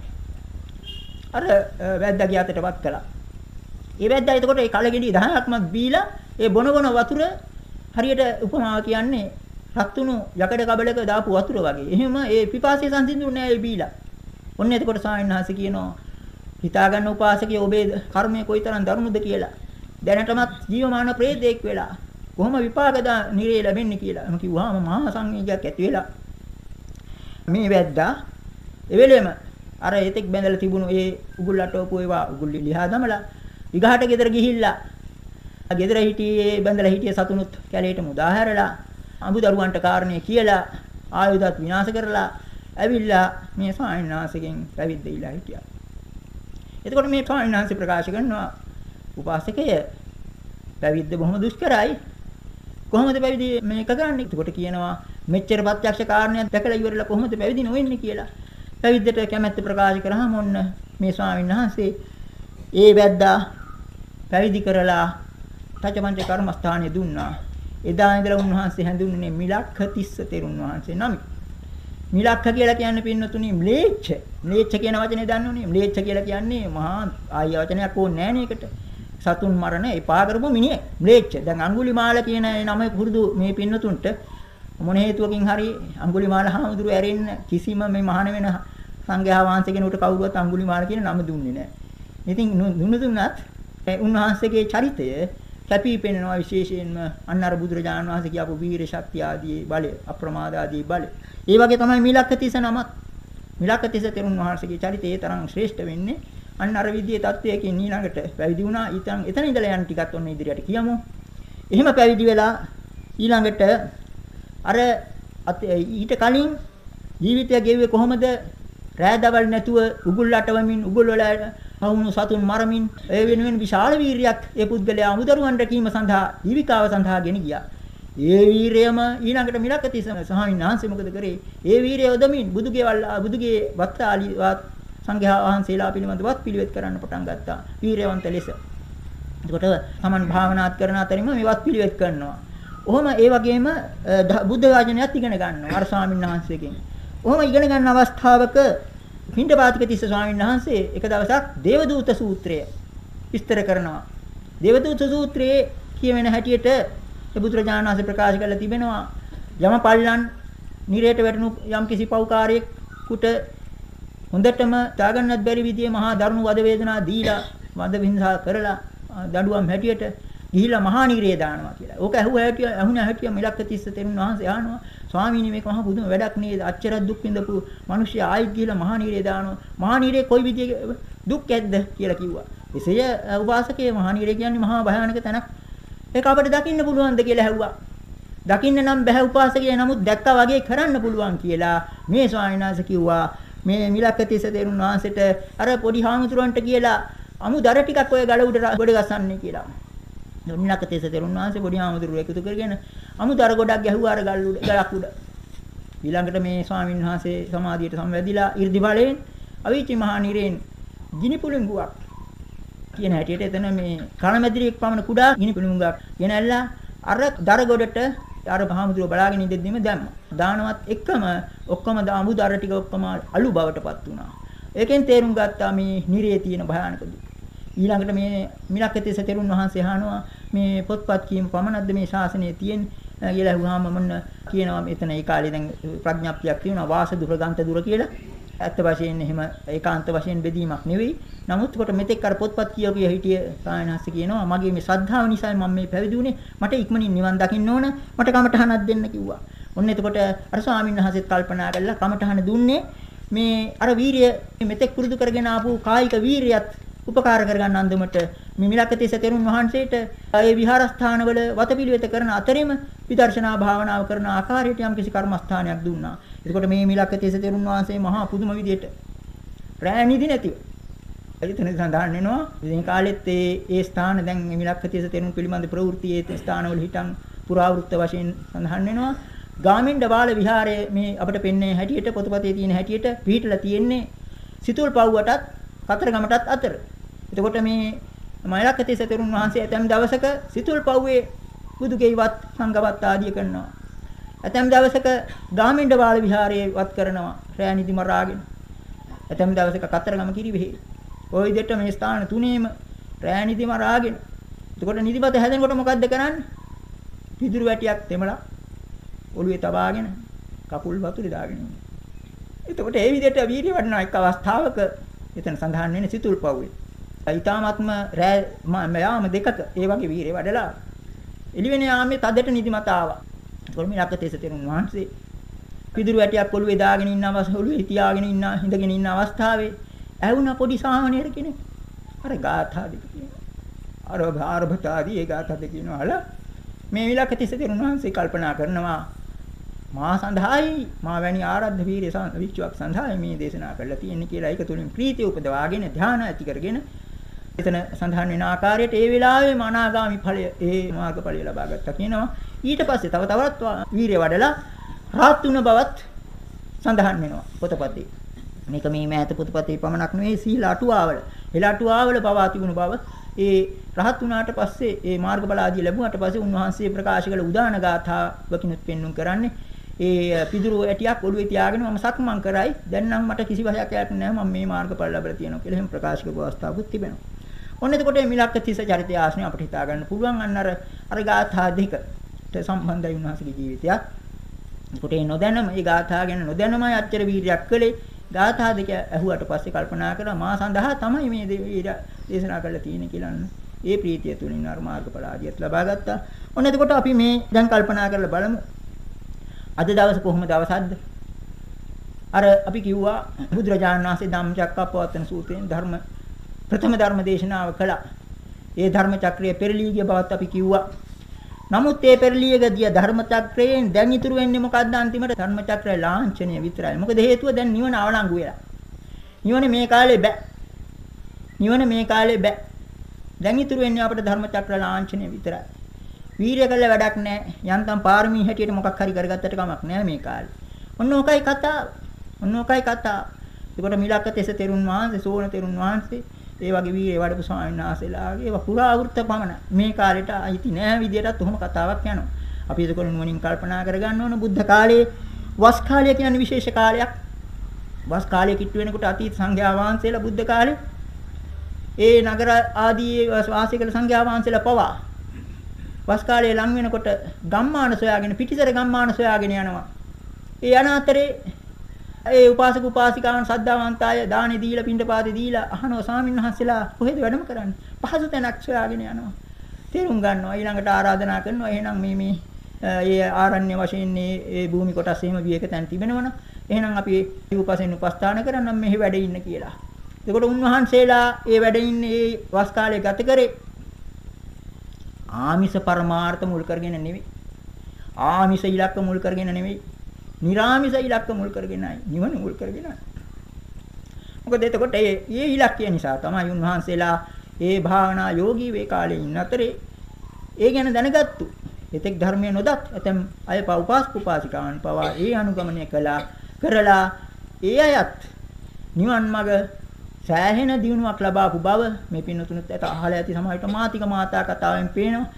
අර වැද්දාගේ අතටපත් කළා. ඒ වැද්දා එතකොට ඒ කලගෙඩි 10ක්ම බීලා ඒ බොන බොන වතුර හරියට උපමාව කියන්නේ රත්තුණු යකඩ කබලක දාපු වතුර වගේ. එහෙම ඒ පිපාසය සංසිඳුන්නේ නැහැ ඒ බීලා. ඔන්න එතකොට සායන්හස කියනවා හිතාගන්න උපාසකේ ඔබේ කර්මය කොයිතරම් දරුණුද කියලා. දැනටමත් ජීවමාන ප්‍රේතෙක් වෙලා කොහොම විපාකද නිරේ ලැබෙන්නේ කියලා. මම කිව්වාම මහා සංවේගයක් ඇති වෙලා මේ වැද්දා එවෙලෙම අර එතෙක් බැඳලා තිබුණු ඒ උගුල් අටවපු ඒවා උගුල් ලිහා දමලා විගහට ගෙදර ගිහිල්ලා ගෙදර හිටියේ බැඳලා හිටිය සතුනුත් කැලේට මුදා හැරලා අඹදරුවන්ට කාරණේ කියලා ආයුධත් විනාශ කරලා ඇවිල්ලා මේ ස්වාමීනාසගෙන් පැවිද්ද ඉලා හිටියා. එතකොට මේ ස්වාමීනාසි ප්‍රකාශ කරනවා උපාසකය පැවිද්ද බොහොම දුෂ්කරයි. කොහොමද පැවිදි මේක කරන්නේ? එතකොට කියනවා මෙච්චර ප්‍රත්‍යක්ෂ කාරණයක් දැකලා ඉවරලා කොහොමද පැවිදි නොවෙන්නේ කියලා. පැවිද්දට කැමැත්ත ප්‍රකාශ කරාම ඔන්න මේ ස්වාමීන් වහන්සේ ඒ වැද්දා පැවිදි කරලා තචමංච කර්මස්ථානය දුන්නා. එදා ඉඳලා උන්වහන්සේ හැඳුන්වන්නේ මිලක්ඛ තිස්ස තෙරුන් වහන්සේ නමි. මිලක්ඛ කියලා කියන්නේ පින්නතුනි ම්ලේච්ඡ. ම්ලේච්ඡ කියන වචනේ දන්නෝනේ. ම්ලේච්ඡ කියලා කියන්නේ මහා ආය වචනයක් ඕනේ නැහැ නේකට. සතුන් මරණ එපා කරපු මිනිහෙක්. ම්ලේච්ඡ. දැන් අඟුලිමාල කියන නම පුරුදු මේ පින්නතුන්ට මොන හේතුවකින් හරි අඟුලිමාල හාමුදුරුව ඇරෙන්න කිසිම මේ මහාන වෙන සංඝයා වහන්සේ කෙනෙකුට කවුරුවත් අඟුලිමාල කියන නම දුන්නේ නැහැ. ඉතින් දුන්න දුන්නත් උන්වහන්සේගේ චරිතය කැපී පෙනෙනවා විශේෂයෙන්ම අන්න අර බුදුරජාණන් වහන්සේ කියපු වීර ශක්තිය ආදී බලය අප්‍රමාද ආදී බලය. ඒ වගේ තමයි මිලක්කතිස නමත්. මිලක්කතිස තෙරුන් වහන්සේගේ චරිතය ඒ තරම් ශ්‍රේෂ්ඨ වෙන්නේ අන්න අර විදිහේ தත්වයකින් ඊළඟට පැවිදි වුණා. ඊතන් එතන ඉඳලා යන ටිකත් ඔන්න ඉදිරියට කියමු. එහෙම පැවිදි වෙලා ඊළඟට අර ඊට කලින් ජීවිතය ගෙවුවේ කොහොමද? රෑ දවල් නැතුව උගුල් අටවමින් උගුල් වල අවුණු සතුන් මරමින් ඒ වෙනුවෙන් විශාල වීරියක් ඒ පුද්ගලයා අමුදරුවන්ට කීම සඳහා ජීවිකාව සඳහා ගෙන ගියා. ඒ වීරයම ඊළඟට මිලකති ස්වාමීන් වහන්සේ මොකද කරේ? ඒ වීරය යොදමින් බුදුගේ බුදුගේ වත්තාලි සංඝයා වහන්සේලා පිළිබඳ වත් පිළිවෙත් කරන්න පටන් ගත්තා. වීරයවන්ත ලෙස. එතකොට තමන් භාවනාත් කරන අතරින්ම මේවත් පිළිවෙත් කරනවා. ඔහොම ඒ වගේම බුද්ධ වාචනයත් ඉගෙන ගන්නවා අර ස්වාමීන් වහන්සේගෙන්. ඔහොම ඉගෙන ගන්න අවස්ථාවක පින්ඩපාතික තිස්ස ස්වාමීන් වහන්සේ එක දවසක් දේවදූත සූත්‍රය විස්තර කරනවා. දේවදූත සූත්‍රයේ කියවෙන හැටියට බුදුරජාණන් වහන්සේ ප්‍රකාශ කරලා තිබෙනවා යම පල්ලන් නිරේට වැටුණු යම් කිසි පෞකාරයෙකුට හොඳටම තාගන්නත් බැරි විදිහේ මහා දරුණු වද වේදනා දීලා වද වින්සා කරලා දඬුවම් හැටියට ගිහිලා මහා නිරේ දානවා කියලා. ඕක ඇහුව හැටිය ඇහුණ හැටිය මිලක්ක තිස්ස තෙරුන් වහන්සේ අහනවා ස්වාමීනි මේක මහා පුදුම වැඩක් නේද? අච්චර දුක් විඳපු මිනිස්සු ආයිත් ගිහිලා මහා නිරේ දානවා. මහා නිරේ කොයි විදිහේ දුක් ඇද්ද කියලා කිව්වා. එසේය උපාසකයේ මහා නිරේ කියන්නේ මහා භයානක තැනක්. ඒක අපිට දකින්න පුළුවන්ද කියලා ඇහුවා. දකින්න නම් බෑ උපාසකයේ නමුත් දැක්කා වගේ කරන්න පුළුවන් කියලා මේ ස්වාමීන් වහන්සේ කිව්වා. මේ මිලක්ක තිස්ස තෙරුන් වහන්සේට අර පොඩි හාමුදුරන්ට කියලා අමු දර ටිකක් ඔය ගල උඩ ගොඩ ගසන්නේ කියලා. මිලක්ක තිස්ස තෙරුන් වහන්සේ පොඩි හාමුදුරුවෝ එකතු කරගෙන අමු දර ගොඩක් ගැහුවා අර ගල් උඩ ගලක් උඩ. ඊළඟට මේ ස්වාමීන් වහන්සේ සමාධියට සම්වැදිලා 이르දි බලයෙන් අවීචි මහා නිරේන් ගිනි පුළිඟුවක් කියන හැටියට එතන මේ කණමැදිරියක් පමණ කුඩා ගිනි පුළිඟුවක් ගෙනල්ලා අර දර ගොඩට අර භාමුදුර බලාගෙන ඉඳෙද්දිම දැම්මා. දානවත් එක්කම ඔක්කොම දාමු දර ටික ඔක්කොම අලු බවටපත් වුණා. ඒකෙන් තේරුම් ගත්තා මේ නිරේ තියෙන භයානක දුක. ඊළඟට මේ මිලක්කතේ සතරුන් වහන්සේ අහනවා මේ පොත්පත් කීම පමණක්ද මේ ශාසනයේ තියෙන්නේ කියලා අහුවාම මොන්න කියනවා මෙතන ඒ කාලේ දැන් ප්‍රඥාප්තියක් තියෙනවා වාස දුර ගන්ත දුර කියලා. ඇත්ත වශයෙන් එහෙම ඒකාන්ත වශයෙන් බෙදීමක් නෙවෙයි. නමුත් කොට මෙතෙක් අර පොත්පත් කියව කිය හිටිය සායනහස කියනවා මගේ මේ ශ්‍රද්ධාව නිසා මම මේ පැවිදි වුණේ. මට ඉක්මනින් නිවන් දකින්න ඕන. මට කමටහනක් දෙන්න කිව්වා. ඔන්න එතකොට අර ස්වාමීන් වහන්සේත් කල්පනා කළා කමටහන දුන්නේ මේ අර වීරිය මෙතෙක් පුරුදු කරගෙන ආපු කායික වීරියත් උපකාර කරගන්න අන්දමට මිමිලකතේ සතරුන් වහන්සේට ඒ විහාරස්ථානවල වතපිළිවෙත කරන අතරෙම විදර්ශනා භාවනාව කරන ආකාරයට යම් කිසි කර්මස්ථානයක් දුන්නා. එතකොට මේ මිලකතේ සතරුන් වහන්සේ මහා පුදුම විදියට රැ නිදි නැතිව එතන සඳහන් වෙනවා ඉතින් කාලෙත් ඒ ඒ ස්ථාන දැන් මිලක්කතියස තෙරුන් පිළිබඳ ප්‍රවෘත්ති ඒ ස්ථානවල හිටන් පුරාවෘත්ත වශයෙන් සඳහන් වෙනවා ගාමිණ්ඩ බාල විහාරයේ මේ අපිට පෙන්නේ හැටියට පොතපතේ තියෙන හැටියට පිහිටලා තියෙන්නේ සිතුල් පව්වටත් කතරගමටත් අතර. එතකොට මේ මයිලක්කතේ සතරුන් වහන්සේ ඇතැම් දවසක සිතුල් පව්වේ බුදුගේවත් සංගවත් ආදිය කරනවා. ඇතැම් දවසක ගාමිණ්ඩ බාල විහාරයේ වත් කරනවා. රෑ නිදි මරාගෙන. ඇතැම් දවසක කතරගම කිරිවෙහි. ওই විදිහට මේ ස්ථාන තුනේම රෑ නිදි මරාගෙන. එතකොට නිදිමත හැදෙනකොට මොකද්ද කරන්නේ? පිදුරු වැටියක් තෙමලා ඔළුවේ තබාගෙන කකුල් වතුරේ දාගෙන ඉන්නේ. එතකොට ඒ විදිහට වීර්ය වඩන එක් අවස්ථාවක එතන සඳහන් වෙන්නේ සිතුල් පව්වේ. ඊ타මාත්ම රෑ යාම දෙකක ඒ වගේ වීරය වඩලා එළිවෙන යාමේ තදට නිදිමත ආවා. කොල්මි ලක්කතේස තෙරුන් වහන්සේ පිදුරු වැටියක් ඔළුවේ දාගෙන ඉන්න අවස්ථාව ඔළුවේ තියාගෙන ඉන්න හිඳගෙන ඉන්න අවස්ථාවේ ඇහුණා පොඩි සාමණේර කෙනෙක්. අර ගාථා දෙක කියනවා. අර ආරභතාදී ඒ ගාථා දෙක කියනවා. මේ විලක්කතේස තෙරුන් වහන්සේ කල්පනා කරනවා මා සඳහායි මා වැනි ආරද්ධ වීර්ය වික්ෂුවක් සඳහායි මේ දේශනා කරලා තියෙන්නේ කියලා ඒක තුලින් ප්‍රීතිය උපදවාගෙන ධානය ඇති කරගෙන එතන සඳහන් වෙන ආකාරයට ඒ වෙලාවේ මනාගාමි ඵලය ඒ මාර්ගඵලය ලබා ගත්තා කියනවා ඊට පස්සේ තව තවත් වීර්ය වඩලා රාත් වුණ බවත් සඳහන් වෙනවා පොතපතේ මේක මේ මෑත පොතපතේ පමණක් නෙවෙයි සීල අටුවාවල එල අටුවාවල පවා තිබුණු බව ඒ රහත් වුණාට පස්සේ ඒ මාර්ගඵල ආදී ලැබුණාට පස්සේ උන්වහන්සේ ප්‍රකාශ කළ උදාන ගාථාවකිනුත් පෙන්눔 කරන්නේ ඒ පිදුරු ඇටියක් ඔළුවේ තියාගෙන මම සක්මන් කරයි. දැන් නම් මට කිසි වහයක් යක් නැහැ. මම මේ මාර්ගඵල ලැබලා තියෙනවා කියලා එහෙම ප්‍රකාශ කරපු අවස්ථාවකුත් තිබෙනවා. ඔන්න එතකොට මේ මිලක්ක තිස චරිතය ආශ්‍රය අපිට හිතා ගන්න පුළුවන් අන්න අර අර ගාථා දෙකට සම්බන්ධයි උන්වහන්සේගේ ජීවිතයක්. එතකොට ඒ නොදැනම ඒ ගාථා ගැන නොදැනමයි අච්චර වීර්යයක් කළේ. ගාථා දෙක ඇහුවට පස්සේ කල්පනා කරා මා සඳහා තමයි මේ වීර්ය දේශනා කරලා තියෙන්නේ කියලා ඒ ප්‍රීතිය තුලින් අර මාර්ගඵල ආදියත් ලබා ගත්තා. ඔන්න එතකොට අපි මේ දැන් කල්පනා කරලා බලමු අද දවස කොහොම දවසක්ද? අර අපි කිව්වා බුදුරජාණන් වහන්සේ ධම්මචක්කප්පවත්තන සූත්‍රයෙන් ධර්ම ප්‍රථම ධර්ම දේශනාව කළා. ඒ ධර්ම චක්‍රයේ පෙරලී ගිය බවත් අපි කිව්වා. නමුත් ඒ පෙරලිය ගිය ධර්ම චක්‍රයෙන් දැන් ඉතුරු වෙන්නේ මොකද්ද අන්තිමට ධර්ම චක්‍රය ලාංඡනය විතරයි. මොකද හේතුව දැන් නිවන අවලංගු වෙලා. නිවන මේ කාලේ බෑ. නිවන මේ කාලේ බෑ. දැන් ඉතුරු වෙන්නේ අපිට ධර්ම චක්‍ර ලාංඡනය විතරයි. වීරිය කළ වැඩක් නැහැ. යන්තම් පාරමී හැටියට මොකක් හරි කරගත්තට කමක් නැහැ මේ කාලේ. ඔන්න ඕකයි කතාව. ඔන්න ඕකයි කතාව. ඒකට මිලක්ක තෙස තෙරුන් වහන්සේ, සෝන තෙරුන් වහන්සේ, ඒ වගේ වීරේ වඩපු ස්වාමීන් වහන්සේලාගේ ඒවා පුරා වෘත්ත පමණ මේ කාලෙට අයිති නෑ විදියටත් ඔහොම කතාවක් යනවා. අපි ඒක නුවණින් කල්පනා කරගන්න ඕන බුද්ධ කාලයේ වස් කාලය කියන්නේ විශේෂ කාලයක්. වස් කාලය කිට්ටු වෙනකොට අතීත සංඝයා වහන්සේලා බුද්ධ කාලේ ඒ නගර ආදී වාසය කළ සංඝයා වහන්සේලා පවා වස් කාලයේ ලං වෙනකොට ගම්මාන සොයාගෙන පිටිසර ගම්මාන සොයාගෙන යනවා. ඒ යන අතරේ ඒ උපාසක උපාසිකාවන් සද්ධාවන්ත අය දානි දීලා පින්ඩපාතේ දීලා අහනවා ස්වාමින්වහන්සේලා කොහෙද වැඩම කරන්නේ? පහසු තැනක් සොයාගෙන යනවා. තේරුම් ගන්නවා ඊළඟට ආරාධනා කරනවා එහෙනම් මේ මේ ඒ ආරණ්‍ය වශයෙන් ඒ භූමි කොටස් එහෙම විවේක තැන් තිබෙනවනම් එහෙනම් අපි උපසෙන් උපස්ථාන කරන්නම් මෙහි වැඩ ඉන්න කියලා. එතකොට උන්වහන්සේලා ඒ වැඩ ඉන්නේ ඒ වස් කාලය ගත කරේ ආමිෂ පරමාර්ථ මුල් කරගෙන නෙවෙයි. ආමිෂ ඉලක්ක මුල් කරගෙන නෙවෙයි. නිර්ආමිෂ ඉලක්ක මුල් කරගෙනයි නිවන මුල් කරගෙනයි. මොකද එතකොට ඒ ඒ ඉලක්කය නිසා තමයි උන්වහන්සේලා ඒ භාවනා යෝගී වේ කාලේ ඉන්න අතරේ ඒ ගැන දැනගත්තු. එතෙක් ධර්මයේ නොදත් ඇතම් අය පෞපාසක උපාසිකාවන් පවා ඒ අනුගමනය කළා කරලා ඒ අයත් නිවන් මඟ සෑහෙන දියුණුවක් ලබාපු බව මේ පින්නතුනුත් අහලා ඇති සමහරවිට මාතික මාතා කතාවෙන් පේනවා.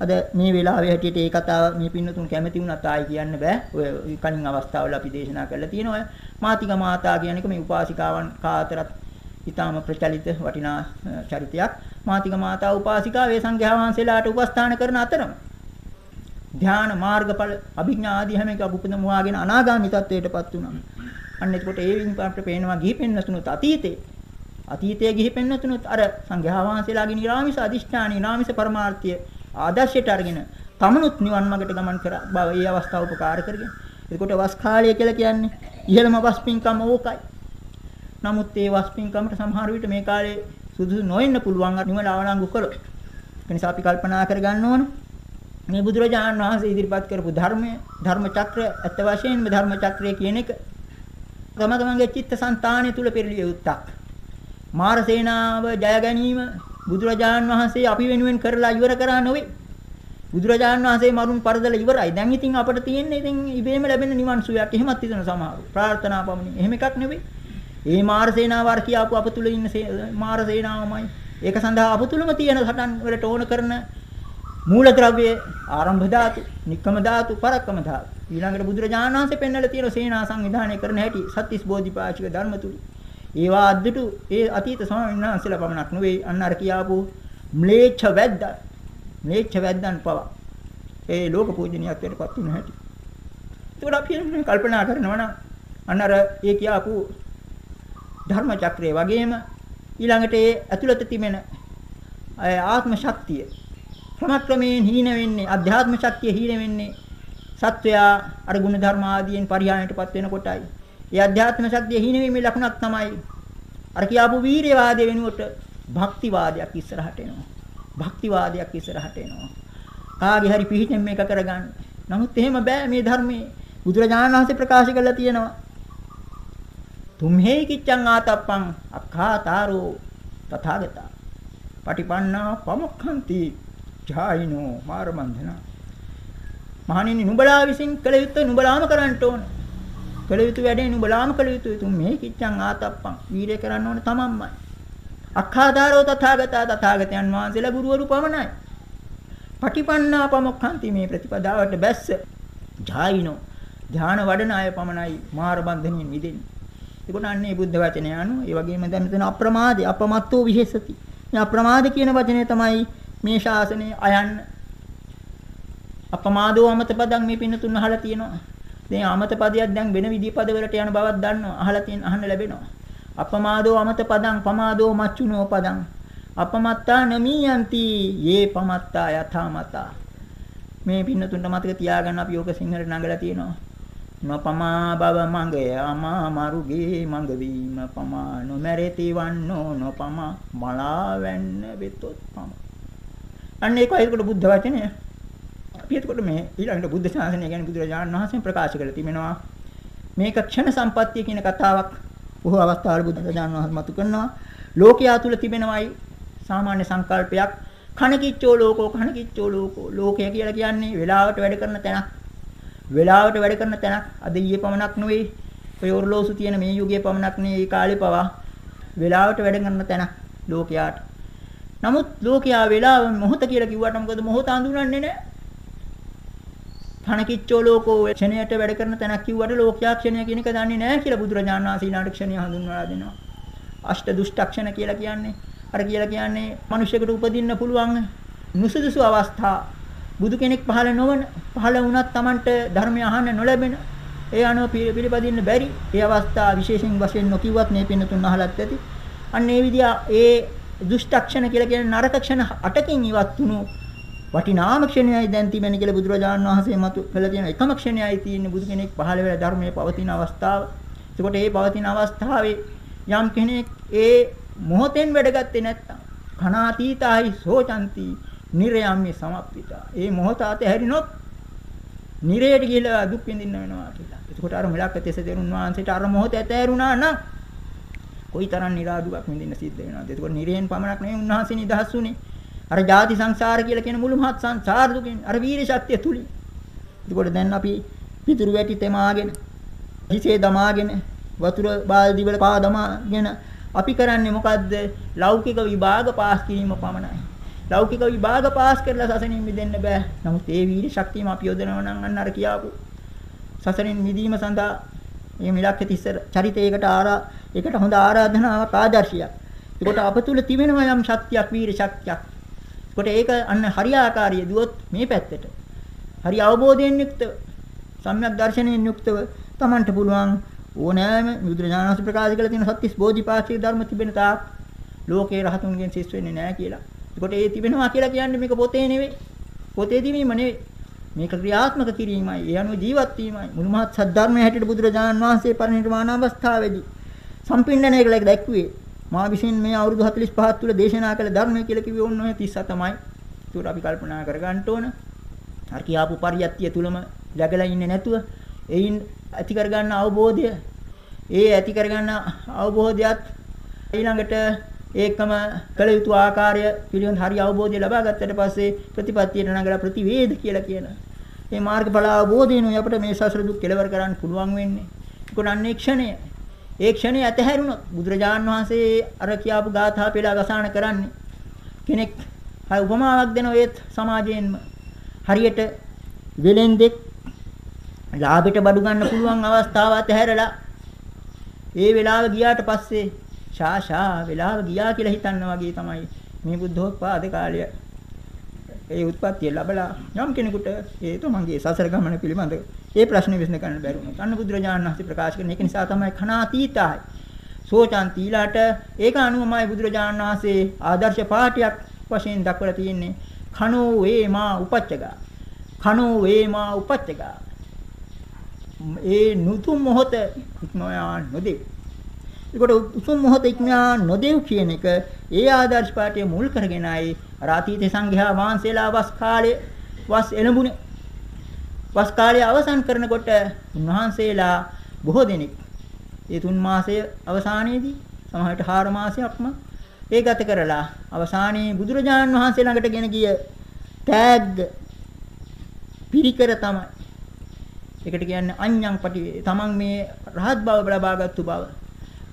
අද මේ වෙලාවේ හැටියට ඒ කතාව මේ පින්නතුන් කැමති වුණත් ආයි කියන්න බෑ. ඔය කලින් අවස්ථාවල අපි දේශනා කරලා තියෙනවා. මාතික මාතා කියන එක මේ උපාසිකාවන් කාතරත් ඊටාම ප්‍රචලිත වටිනා චරිතයක්. මාතික මාතා උපාසිකා වේ සංඝයා වහන්සේලාට උපස්ථාන කරන අතරම ධ්‍යාන මාර්ගඵල අභිඥා ආදී හැම එකක් උපදම වාගෙන අනාගාමී තත්වයටපත් වුණා. අන්න එතකොට ඒ වින් අපිට පේනවා ගිහි පෙන්නතුනුත් අතීතේ අතීතයේ ගිහි පෙන්නතුනුත් අර සංඝයා වහන්සේලාගේ නිරාමිස අදිෂ්ඨාන නිරාමිස පරමාර්ථය ආදර්ශයට අරගෙන තමනුත් නිවන් මාර්ගට ගමන් කර බව ඒ අවස්ථාව උපකාර කරගෙන. එතකොට වස් කාලය කියලා කියන්නේ ඉහළම වස් පින්කම ඕකයි. නමුත් ඒ වස් පින්කමට සමහර විට මේ කාලේ සුදුසු නොවෙන්න පුළුවන් නිවන අවලංගු කළොත්. ඒ නිසා අපි කල්පනා කරගන්න ඕන මේ බුදුරජාණන් වහන්සේ ඉදිරිපත් කරපු ධර්මය ධර්ම චක්‍ර ඇත්ත වශයෙන්ම ධර්ම චක්‍රය කියන එක තම තමන්ගේ චිත්තසංතානය තුල පෙරළිය යුත්තක්. මාර සේනාව ජය ගැනීම බුදුරජාන් වහන්සේ අපි වෙනුවෙන් කරලා ඉවර කරා නොවේ. බුදුරජාන් වහන්සේ මරුන් පරදල ඉවරයි. දැන් ඉතින් අපිට තියෙන්නේ ඉතින් ඉබේම ලැබෙන නිවන් සුවයක්. එහෙමත් හිතන සමහරු. ප්‍රාර්ථනා පමණින්. එහෙම එකක් නෙවෙයි. ඒ මාර සේනාව අර කියාපු අප තුල ඉන්න මාර සේනාවමයි. ඒක සඳහා අප තුලම තියෙන සටන් වලට ඕන කරන මූලද්‍රව්‍ය ආරම්භ ධාතු, නික්කම ධාතු, පරක්කම ධාතු. ඊළඟට බුදුරජාණන් වහන්සේ පෙන්වලා තියෙන සේනා සංවිධානය කරන හැටි සත්‍තිස් බෝධිපාශික ධර්ම තුල. ඒවා අද්දුටු ඒ අතීත ස්වාමීන් වහන්සේලා පමණක් නෙවෙයි අන්න අර කියාපු ම්ලේච්ඡ වැද්ද. ම්ලේච්ඡ වැද්දන් පව. ඒ ලෝක පූජනීයත්වයට පත් වෙන හැටි. ඒකට අපි කල්පනා කරනවා නම් අන්න අර ඒ කියාපු ධර්ම චක්‍රය වගේම ඊළඟට ඒ ඇතුළත තිබෙන ආත්ම ශක්තිය ක්‍රමක්‍රමයෙන් හීන වෙන්නේ අධ්‍යාත්ම ශක්තිය හීන වෙන්නේ සත්වයා අර ගුණ ධර්ම ආදීන් පරිහානියටපත් වෙන කොටයි ඒ අධ්‍යාත්ම ශක්තිය හිණවීමේ ලකුණක් තමයි අර කියාපු වීරයවාදයේ වෙනුවට භක්තිවාදයක් ඉස්සරහට එනවා. භක්තිවාදයක් ඉස්සරහට එනවා. කාගේ හරි පිහිටෙන් මේක කරගන්න. නමුත් එහෙම බෑ මේ ධර්මයේ බුදුරජාණන් වහන්සේ ප්‍රකාශ කරලා තියෙනවා. තුම්හේ කිච්ඡං ආතප්පං අක්ඛාතාරෝ තථාගතා. පටිපන්නා පමුක්ඛන්ති ජායිනෝ මාරමන්ධනා. මහණෙනි නුඹලා විසින් කළ යුත්තේ නුඹලාම කරන්න ඕනේ. කළ යුතු වැඩේ නුඹලාම කළ යුතුයි. තුන් මේ කිච්ඡං ආතප්පං. වීරය කරන්න ඕන තමන්මයි. අක්ඛාදාරෝ තථාගතා තථාගතයන් වහන්සේලා ගුරුවරු පමණයි. පටිපන්නා පමොක්ඛන්ති මේ ප්‍රතිපදාවට බැස්ස. ජායිනෝ ධාන වඩන අය පමණයි මාර බන්ධනෙන් මිදෙන්නේ. ඒකට අන්නේ බුද්ධ වචනය අනුව ඒ වගේම දැන් මෙතන අප්‍රමාදේ අපමත්තෝ විහෙසති. මේ අප්‍රමාද කියන වචනේ තමයි මේ ශාසනය අයන්න අපමාදෝ අමත පදන් මේ පින්න තුන අහලා තියෙනවා. දැන් අමත පදයක් දැන් වෙන විදි පද වලට යන බවක් දන්නවා. අහලා තියෙන අහන්න ලැබෙනවා. අපමාදෝ අමත පදං පමාදෝ මච්චුනෝ පදං. අපමත්තා නමීයන්ති යේ පමත්තා යථාමතා. මේ පින්නතුන්ට මතක තියාගන්න අපි යෝග සිංහලට නඟලා තියෙනවා. නොපමා බව මඟය අමා මරුගේ මඟ වීම පමා නොමැරෙති වන්නෝ නොපමා මලා වෙන්න වෙතොත් පම. අන්න ඒක අයිකට බුද්ධ වචනය. අපි එතකොට මේ ඊළඟට බුද්ධ ශාසනය ගැන බුදුරජාණන් වහන්සේ ප්‍රකාශ කළ තිබෙනවා. මේක ක්ෂණ සම්පත්තිය කියන කතාවක් බොහෝ අවස්ථාවල බුදුරජාණන් වහන්සේ මතු කරනවා. ලෝකයා තුල තිබෙනවයි සාමාන්‍ය සංකල්පයක්. කණකිච්චෝ ලෝකෝ කණකිච්චෝ ලෝකෝ ලෝකය කියලා කියන්නේ වෙලාවට වැඩ කරන තැනක්. වෙලාවට වැඩ කරන තැනක්. අද ඊයේ පමණක් නෙවෙයි. ඔය ඔර්ලෝසු තියෙන මේ යුගයේ පමණක් නෙවෙයි. කාලේ පවා වෙලාවට වැඩ කරන තැනක් ලෝකයාට. නමුත් ලෝකයා වෙලාව මොහොත කියලා කිව්වට මොකද මොහොත අඳුනන්නේ නැහැ. කණකිච්චෝ ලෝකෝ ක්ෂණයට වැඩ කරන තැනක් කිව්වට ලෝකයා ක්ෂණය කියන එක දන්නේ නැහැ කියලා බුදුරජාණන් වහන්සේ ඊළඟ ක්ෂණය හඳුන්වලා දෙනවා. අෂ්ට දුෂ්ටක්ෂණ කියලා කියන්නේ. අර කියලා කියන්නේ මිනිසෙකුට උපදින්න පුළුවන් නුසුදුසු අවස්ථා. බුදු කෙනෙක් පහළ නොවන පහළ වුණත් Tamanට ධර්මය අහන්න නොලැබෙන ඒ අනුව පිළිපදින්න බැරි ඒ අවස්ථා විශේෂයෙන් වශයෙන් නොකියුවත් මේ පින්නතුන් අහලත් ඇති. අන්න ඒ විදිහ ඒ දුෂ්ටක්ෂණ කියලා කියන නරක ක්ෂණ 8කින් ඉවත් වුණු වටිනාම ක්ෂණයයි දැන් තිබෙන කියලා බුදුරජාණන් වහන්සේ මතු කළ තියෙන එකම ක්ෂණයයි තියෙන්නේ බුදු කෙනෙක් පහළ වෙලා ධර්මයේ පවතින අවස්ථාව. එතකොට මේ පවතින අවස්ථාවේ යම් කෙනෙක් ඒ මොහොතෙන් වැඩගත්තේ නැත්තම් කනාතීතයි සෝචಂತಿ නිරයම්මි සමප්පිතා. ඒ මොහොත අතහැරිනොත් නිරයට ගිහිලා දුක් විඳින්න වෙනවා කියලා. එතකොට අර මිලක්ක තෙස දෙරුන් වහන්සේට අර මොහොත ඇතෑරුණා නම් කොයිතරම් නිරාදුවක් විඳින්න සිද්ධ වෙනවද? එතකොට නිරයෙන් පමණක් නෙවෙයි උන්වහන්සේ නිදහස් වුනේ. අර ජාති සංසාර කියලා කියන මුළු මහත් සංසාර දුකින් අර වීර ශක්තිය තුලින්. එතකොට දැන් අපි පිටුරු වැටි තෙමාගෙන හිසේ දමාගෙන වතුර බාල්දි වල පා දමාගෙන අපි කරන්නේ මොකද්ද? ලෞකික විභාග පාස් කිරීම පමණයි. ලෞකික විභාග පාස් කරලා සසනින් මිදෙන්න බෑ. නමුත් ඒ වීර්ය ශක්තියම අපි යොදනවා නම් අන්න අර කියාපු සසනින් මිදීම සඳහා මේ මිලක්ක තිස්ස චරිතයකට ආරා ඒකට හොඳ ආරාධනාවක් ආදර්ශයක්. ඒකට අප තුල තිබෙනවා යම් ශක්තියක් වීර ශක්තියක්. ඒකට ඒක අන්න හරියාකාරී දුවොත් මේ පැත්තට. හරි අවබෝධයෙන් යුක්තව සම්‍යක් දර්ශනයෙන් යුක්තව Tamanට පුළුවන් ඕනෑම බුදුරජාණන් වහන්සේ ප්‍රකාශ කළ තියෙන සත්‍තිස් බෝධිපාක්ෂික ධර්ම තිබෙන තාක් ලෝකේ රහතුන්ගෙන් සිස් වෙන්නේ නැහැ කියලා. ඒකට ඒ තිබෙනවා කියලා කියන්නේ මේක පොතේ නෙවෙයි. පොතේ තිබීම නෙවෙයි. මේක ක්‍රියාත්මක කිරීමයි. ඒ අනුව ජීවත් වීමයි. මුළු මහත් සද්ධර්මයේ හැටියට බුදුරජාණන් වහන්සේ පරිනිර්වාණ අවස්ථාවේදී සම්පින්ඩණය කළ එක දැක්ුවේ. මා විසින් මේ අවුරුදු 45 තුල දේශනා කළ ධර්මය කියලා කිව්වේ ඕන ඔය 37 තමයි. ඒක අපි කල්පනා කරගන්න ඕන. අර කියාපු පරියත්තිය තුලම läගලා ඉන්නේ නැතුව එයින් ඇති කරගන්න අවබෝධය ඒ ඇති කරගන්න අවබෝධයත් ඊළඟට ඒකම කළ යුතු ආකාරය පිළිබඳ හරි අවබෝධය ලබා ගත්තට පස්සේ ප්‍රතිපත්තියට නගලා ප්‍රතිවේද කියලා කියන මේ මාර්ගඵල අවබෝධයෙන් අපිට මේ සසර දුක් කෙලවර කරන්න පුළුවන් වෙන්නේ. ඒකට අන්නේ ක්ෂණය. ඒ ක්ෂණය ඇතහැරුණොත් බුදුරජාන් වහන්සේ අර කියාපු ගාථා පෙළ ගසාන කරන්නේ කෙනෙක් හයි උපමාවක් දෙන ඔයත් සමාජයෙන්ම හරියට වෙලෙන්දෙක් ලාභෙට බඩු ගන්න පුළුවන් අවස්ථාව අතහැරලා ඒ වෙලාව ගියාට පස්සේ ෂා ෂා වෙලාව ගියා කියලා හිතන්න වගේ තමයි මේ බුද්ධෝත්පාද කාලය ඒ උත්පත්තිය ලැබලා යම් කෙනෙකුට ඒ තමන්ගේ සසර ගමන පිළිබඳ ඒ ප්‍රශ්නේ විසඳ ගන්න බැරි වුණා. අන්න බුදුරජාණන් වහන්සේ ප්‍රකාශ කරන එක නිසා තමයි khනාතීතයි. සෝචන්තිලාට ඒක අනුවමයි බුදුරජාණන් වහන්සේ ආදර්ශ පාඨයක් වශයෙන් දක්වලා තියෙන්නේ. khනෝ වේමා උපච්චගා. khනෝ වේමා උපච්චගා. ඒ නුතුම් මොහොත ඉක්මවා නොදෙව්. ඒකට උතුම් මොහොත ඉක්මවා නොදෙව් කියන එක ඒ ආදර්ශ පාඨය මුල් කරගෙනයි රාතීතේ සංඝයා වහන්සේලා වස් කාලයේ වස් එළඹුණේ. වස් කාලය අවසන් කරනකොට උන්වහන්සේලා බොහෝ දෙනෙක් ඒ තුන් මාසයේ අවසානයේදී සමහරට 4 මාසයක්ම ඒ ගත කරලා අවසානයේ බුදුරජාණන් වහන්සේ ළඟට ගෙන ගිය තෑග්ග පිරිකර තමයි ඒකට කියන්නේ අඤ්ඤං පටි තමන් මේ රහත් බව ලබාගත්තු බව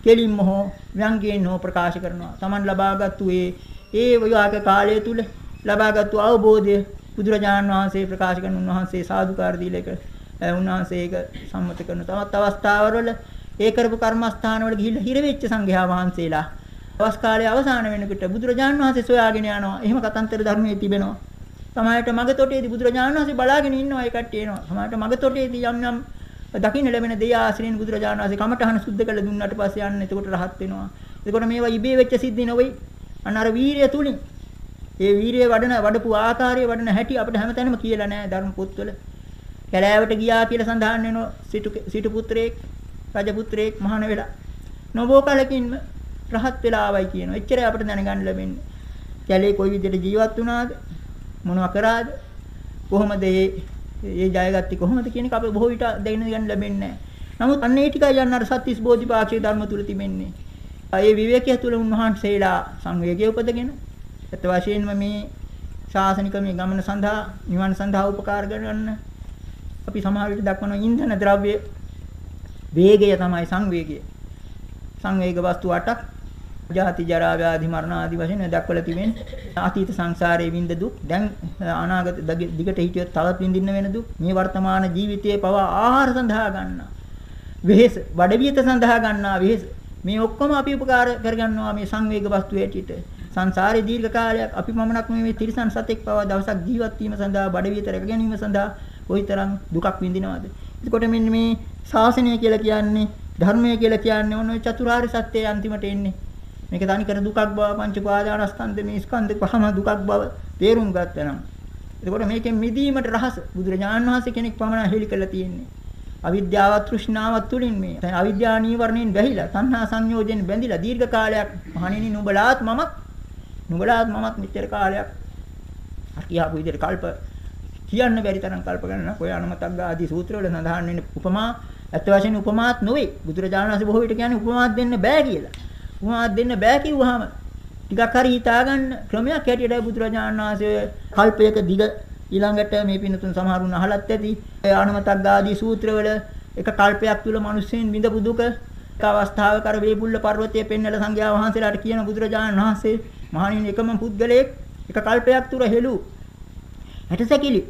කෙලින්ම හෝ ව්‍යංගයෙන් හෝ ප්‍රකාශ කරනවා. තමන් ලබාගත්තු ඒ ඒ විවාහ කාලය තුල ලබාගත්තු අවබෝධය බුදුරජාණන් වහන්සේ ප්‍රකාශ කරන උන්වහන්සේ සාදුකාර දීලක උන්වහන්සේ ඒක සම්මත කරන තවත් අවස්ථාවවල ඒ කරපු කර්මස්ථානවල ගිහිල්ලා හිර වෙච්ච සංඝයා වහන්සේලා අවස් කාලයේ අවසාන වෙනකොට බුදුරජාණන් වහන්සේ සොයාගෙන යනවා. එහෙම කතන්තර ධර්මයේ තිබෙනවා. සමහරට මග තොටේදී බුදුරජාණන් වහන්සේ බලාගෙන ඉන්නවා ඒ කට්ටිය එනවා. සමහරට මග තොටේදී යම් යම් දකින්න ලැබෙන දේ ආශ්‍රයෙන් බුදුරජාණන් වහන්සේ කමඨහන සුද්ධ කළ දුන්නාට පස්සේ යන්න එතකොට රහත් වෙනවා. එතකොට මේවා ඉබේ වෙච්ච සිද්ධි නෙවෙයි. අන්න අර වීරිය තුලින් ඒ වීරිය වඩන වඩපු ආකාරය වඩන හැටි අපිට හැමතැනම කියලා නෑ ධර්ම පොත්වල. කැලෑවට ගියා කියලා සඳහන් වෙනවා සිටු සිටු පුත්‍රයෙක් රජ පුත්‍රයෙක් මහාන වෙලා. නොබෝ කලකින්ම රහත් වෙලා ආවයි කියනවා. එච්චරයි අපිට දැනගන්න ලැබෙන්නේ. කැලේ කොයි විදිහට ජීවත් වුණාද? මොනවා කරාද කොහොමද මේ ඒ ජයගත්තේ කොහොමද කියන එක අපේ බොහෝ විට දැන ගන්න ලැබෙන්නේ නැහැ. නමුත් අන්න ඒ ටිකයි යන්න අර සත්‍තිස් බෝධිපාක්ෂික ධර්ම තුල තිබෙන්නේ. ඒ විවේකයේ තුල උන්වහන්සේලා සංවේගය උපදගෙන අත් වශයෙන්ම මේ ශාසනික මේ ගමන සඳහා නිවන් සඳහා උපකාර කරගන්න අපි සමහර විට දක්වන ඉන්ධන ද්‍රව්‍ය වේගය තමයි සංවේගය. සංවේග වස්තු 8ක් ජාති ජරා ව්‍යාධි මරණ ආදී වශයෙන් දක්වලා තිබෙන්නේ අතීත සංසාරයේ විඳ දුක් දැන් අනාගත දිගට හිටියොත් තවත් විඳින්න වෙන දුක් මේ වර්තමාන ජීවිතයේ පවා ආහාර සඳහා ගන්නා වෙහෙස බඩවියත සඳහා ගන්නා වෙහෙස මේ ඔක්කොම අපි උපකාර කරගන්නවා මේ සංවේග වස්තු ඇටියට සංසාරේ දීර්ඝ කාලයක් අපි මමනක් මේ තිරිසන් සතෙක් පවා දවසක් ජීවත් වීම සඳහා බඩවියත රැක ගැනීම සඳහා කොයිතරම් දුකක් විඳිනවද? එතකොට මෙන්න මේ ශාසනය කියලා කියන්නේ ධර්මය කියලා කියන්නේ ඔන්න ඔය චතුරාර්ය සත්‍යයේ අන්තිමට එන්නේ. මේක තනිකර දුකක් බව පංච උපාදානස්කන්ධ මේ ස්කන්ධ පහම දුකක් බව තේරුම් ගත්තනම්. එතකොට මේකෙන් මිදීමට රහස බුදුරජාණන් වහන්සේ කෙනෙක් පමණ හෙළි කළා තියෙන්නේ. අවිද්‍යාව තෘෂ්ණාව තුලින් මේ දැන් අවිද්‍යා නීවරණයෙන් බැහැලා තණ්හා සංයෝජයෙන් බැඳිලා දීර්ඝ කාලයක් මහණෙනි නුඹලාත් මමත් නුඹලාත් මමත් මෙච්චර කාලයක් අකියාපු විදිහට කල්ප කියන්න බැරි තරම් කල්ප ගණනක් ඔය අනුමතග්ග ආදී සූත්‍රවල සඳහන් වෙන උපමා ඇත්ත වශයෙන්ම උපමාත් නොවේ බුදුරජාණන් වහන්සේ බොහෝ විට කියන්නේ උපමාත් දෙන්න බෑ කියලා. උපමාත් දෙන්න බෑ කිව්වහම ටිකක් හරි හිතාගන්න ක්‍රමයක් හැටියට බුදුරජාණන් වහන්සේ කල්පයක දිග ඊළඟට මේ පින්නතුන් සමහරුන් අහලත් ඇති. ආනමතග්ග ආදී සූත්‍රවල එක කල්පයක් තුල මිනිස්සුන් විඳපු දුක එක අවස්ථාවක අර වේබුල්ල පර්වතයේ පෙන්නල සංඝයා වහන්සේලාට කියන බුදුරජාණන් වහන්සේ මහණෙනි එකම පුද්ගලයෙක්. එක කල්පයක් තුර හෙළු හැටසැකිලි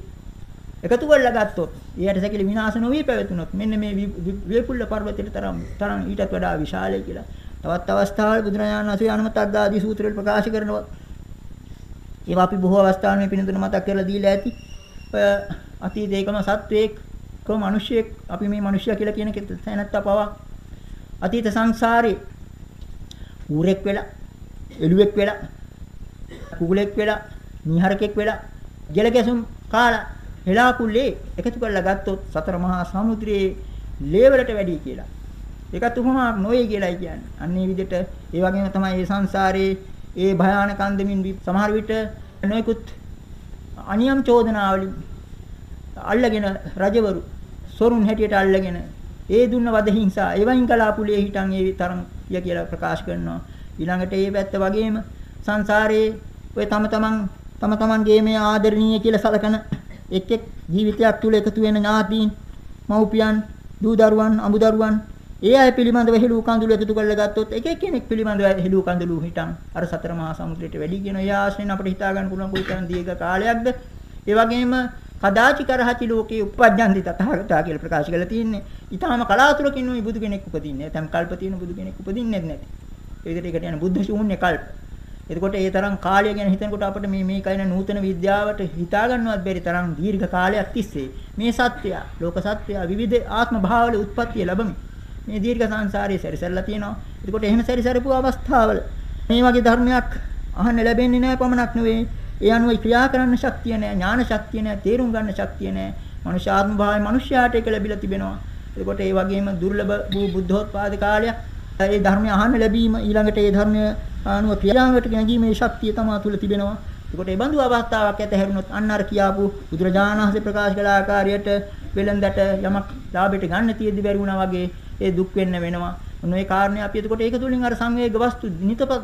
එකතු කරලා ගත්තොත් ඒ හැටසැකිලි විනාශ නොවි පැවතුනොත් මෙන්න මේ වේපුල්ල පර්වතයට තරම් තරම් ඊටත් වඩා විශාලයි කියලා. තවත් අවස්ථාවල බුදුරජාණන් වහන්සේ අනුමතග්ග ආදී සූත්‍රවල ප්‍රකාශ කරනවා. ඒවා අපි බොහෝ අවස්ථාවල මේ පිනතුන මතක් කරලා දීලා ඇති. ඔය අතීතේකම සත්වයක් කො මිනිසියෙක් අපි මේ මිනිසයා කියලා කියන කෙත් තැනත්තා පවා අතීත සංසාරේ ඌරෙක් වෙලා එළුවෙක් වෙලා කුකුලෙක් වෙලා නිහරකෙක් වෙලා ජල ගැසුම් කාලා හෙලා කුල්ලේ එකතු කරලා ගත්තොත් සතර මහා සමුද්‍රයේ ලේවලට වැඩි කියලා. ඒකත් උපමාවක් නොවේ කියලායි කියන්නේ. අන්න ඒ විදිහට ඒ වගේම තමයි මේ සංසාරේ ඒ භයානක අන්දමින් සමහර විට නොයෙකුත් අනියම් චෝදනාවලින් අල්ලගෙන රජවරු සොරුන් හැටියට අල්ලගෙන ඒ දුන්න වද හිංසා එවයින් කලාපුලියේ හිටන් ඒ තරම් ය කියලා ප්‍රකාශ කරනවා. ඊළඟට ඒ පැත්ත වගේම සංසාරයේ ඔය තම තමන් තම තමන්ගේ මේ ආදරණීය කියලා සලකන එක් එක් ජීවිතයක් තුළ එකතු වෙන ඥාතීන් මව්පියන් දූ දරුවන් අඹ දරුවන් ඒ අය පිළිබඳව හෙළු කඳුළු එකතු කරලා ගත්තොත් එක එක්කෙනෙක් පිළිබඳව හෙළු කඳුළු හිටන් අර සතර මහා සමුද්‍රයට වැඩි කියන ඒ ආශ්‍රයෙන් අපිට හිතා ගන්න පුළුවන් කොයිතරම් දීර්ඝ කාලයක්ද ඒ වගේම කදාචි කරහති ලෝකේ උපජ්ජන්ති තථාගතා කියලා ප්‍රකාශ කරලා තියෙන්නේ. ඊටාම කලාතුරකින් උයි බුදු කෙනෙක් උපදින්නේ. නැත්නම් කල්ප තියෙන බුදු කෙනෙක් උපදින්නේ නැති. ඒ විදිහට ඒකට යන බුද්ධ ශූන්‍ය කල්ප. එතකොට ඒ තරම් කාලය ගැන හිතනකොට අපිට මේ මේ කයින නූතන විද්‍යාවට හිතා ගන්නවත් බැරි තරම් දීර්ඝ කාලයක් තිස්සේ මේ සත්‍යය, ලෝක සත්‍යය විවිධ ආත්ම භාවවල උත්පත්ති ලැබෙමි. මේ දීර්ඝ සංසාරයේ සැරිසරලා තියෙනවා. එතකොට එහෙම සැරිසරපු අවස්ථාවල මේ වගේ ධර්මයක් අහන්න ලැබෙන්නේ නැහැ පමණක් නෙවෙයි. ඒ අනුව ක්‍රියා කරන්න ශක්තිය නැහැ, ඥාන ශක්තිය නැහැ, තේරුම් ගන්න ශක්තිය නැහැ. මනුෂ්‍යාත්ම භාවය මනුෂ්‍යයාට ඒක ලැබිලා තිබෙනවා. එතකොට ඒ වගේම දුර්ලභ වූ බුද්ධෝත්පාද කාලයක් ඒ ධර්මය අහන්න ලැබීම ඊළඟට ඒ ධර්මය අනුව ක්‍රියාවට නැගීමේ ශක්තිය තමා තුළ තිබෙනවා. එතකොට ඒ බඳු අවස්ථාවක් ඇත හැරුණොත් අන්න අර කියාපු බුදුරජාණන් වහන්සේ ප්‍රකාශ කළ ආකාරයට වෙලඳට යමක් ලාභයට ගන්න තියෙද්දි බැරි වුණා වගේ ඒ දුක් වෙන්න වෙනවා. ඔන්න ඒ කාරණේ අපි එතකොට ඒක තුලින් අර සංවේග වස්තු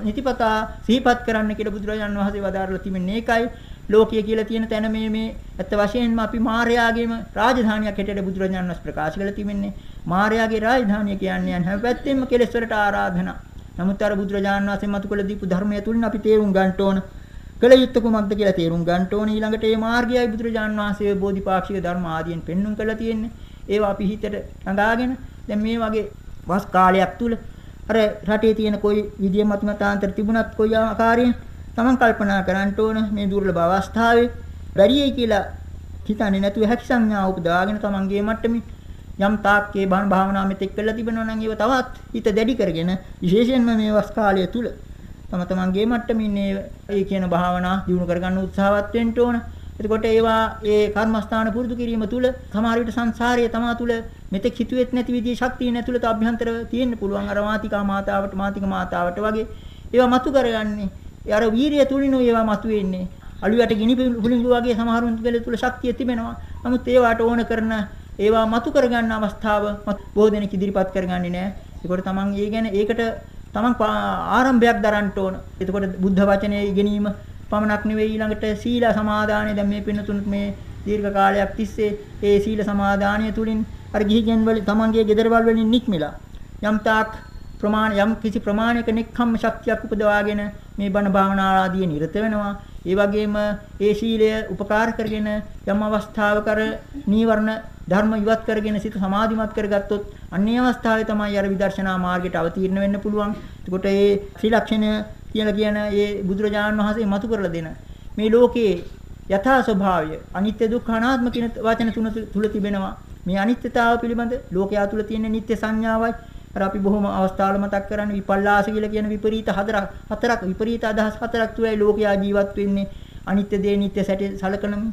නිතිපතා සිහිපත් කරන්න කියලා බුදුරජාණන් වහන්සේ වදාරලා තිබෙන්නේ ඒකයි. ලෝකීය කියලා තියෙන තැන මේ මේ ඇත්ත වශයෙන්ම අපි මාර්යාගේම රාජධානියක් හැටියට බුදුරජාණන් වහන්සේ ප්‍රකාශ කරලා තිබෙන්නේ. මාර්යාගේ රාජධානිය කියන්නේ හැම පැත්තෙම කෙලෙස් වලට ආරාධනා. නමුත් අර බුදුරජාණන් වහන්සේ මතු කළ දීපු ධර්මය තුලින් අපි තේරුම් ගන්න ඕන. කළ යුත්තේ කුමක්ද කියලා තේරුම් ගන්න ඕන. ඊළඟට මේ මාර්ගයයි බුදුරජාණන් වහන්සේ බෝධිපාක්ෂික ධර්ම ආදියෙන් පෙන්눔 කළා තියෙන්නේ. ඒවා අපි හිතට ළඟාගෙන දැන් මේ වගේ වස් කාලයක් තුල අර රටේ තියෙන કોઈ විදිය මතමතාන්තර තිබුණත් કોઈ ආකාරයෙන් Taman කල්පනා කරන්න ඕන මේ දුර්ලභ අවස්ථාවේ බැරියයි කියලා හිතන්නේ නැතුව හැකි සංඥා උපදාගෙන Tamanගේ මට්ටමේ යම් තාක්කේ බණ භාවනා මෙතෙක් කළා තිබෙනවා නම් ඒව තවත් හිත දැඩි කරගෙන විශේෂයෙන්ම මේ වස් කාලය තුල තම තමන්ගේ මට්ටමින් ඒ කියන භාවනා දිනු කරගන්න උත්සාහවත් වෙන්න ඕන. එතකොට ඒවා ඒ කර්මස්ථාන පුරුදු කිරීම තුළ සමහර විට සංසාරයේ තමා තුළ මෙතෙක් හිතුවෙත් නැති විදිහේ ශක්තිය නැතුළත අභ්‍යන්තර තියෙන්න පුළුවන්. අර මාතිකා මාතාවට මාතික මාතාවට වගේ ඒවා මතු කරගන්නේ. ඒ අර වීරිය තුලින් ඒවා මතු වෙන්නේ. අලුයට ගිනි පුලිඟු වගේ සමහරුන් තුළ ශක්තිය තිබෙනවා. නමුත් ඒවාට ඕන කරන ඒවා මතු කරගන්න අවස්ථාව බොහෝ දෙනෙක් ඉදිරිපත් කරගන්නේ නැහැ ඒකට තමන් ඒ ගැන ඒකට තමන් ආරම්භයක් දරන්න ඕන. එතකොට බුද්ධ වචනේ ඉගෙනීම පමණක් නෙවෙයි ඊළඟට සීල සමාදානය. දැන් මේ පින්නතුන් මේ දීර්ඝ කාලයක් තිස්සේ ඒ සීල සමාදානය තුලින් අර ගිහිගෙන් වල තමන්ගේ ගෙදරවල වලින් නික්මිලා යම් තාක් ප්‍රමාණ යම් කිසි ප්‍රමාණයක නික්කම් ශක්තියක් උපදවාගෙන මේ බණ භාවනා ආදී නිරත වෙනවා. ඒ වගේම ඒ ශීලය උපකාර කරගෙන යම් අවස්ථාවක අර නීවරණ ධර්ම ඉවත් කරගෙන සිත සමාධිමත් කරගත්තොත් අන්නේ අවස්ථාවේ තමයි අර විදර්ශනා මාර්ගයට අවතීර්ණ වෙන්න පුළුවන්. එතකොට ඒ ත්‍රිලක්ෂණ කියලා කියන ඒ බුදුරජාණන් වහන්සේ මතු කරලා දෙන මේ ලෝකයේ යථා ස්වභාවය. අනිත්‍ය දුක්ඛ අනාත්ම කියන වචන තුන තුල තිබෙනවා. මේ අනිත්‍යතාව පිළිබඳ ලෝකයා තුල තියෙන නිත්‍ය සංඥාවයි. අර අපි බොහොම අවස්ථාවල මතක් කරන්නේ විපල්ලාස කියලා කියන විපරීත හතරක් හතරක් විපරීත අදහස් හතරක් තුලයි ලෝකයා ජීවත් වෙන්නේ. අනිත්‍ය දේ නිත්‍ය සැටි සලකනමින්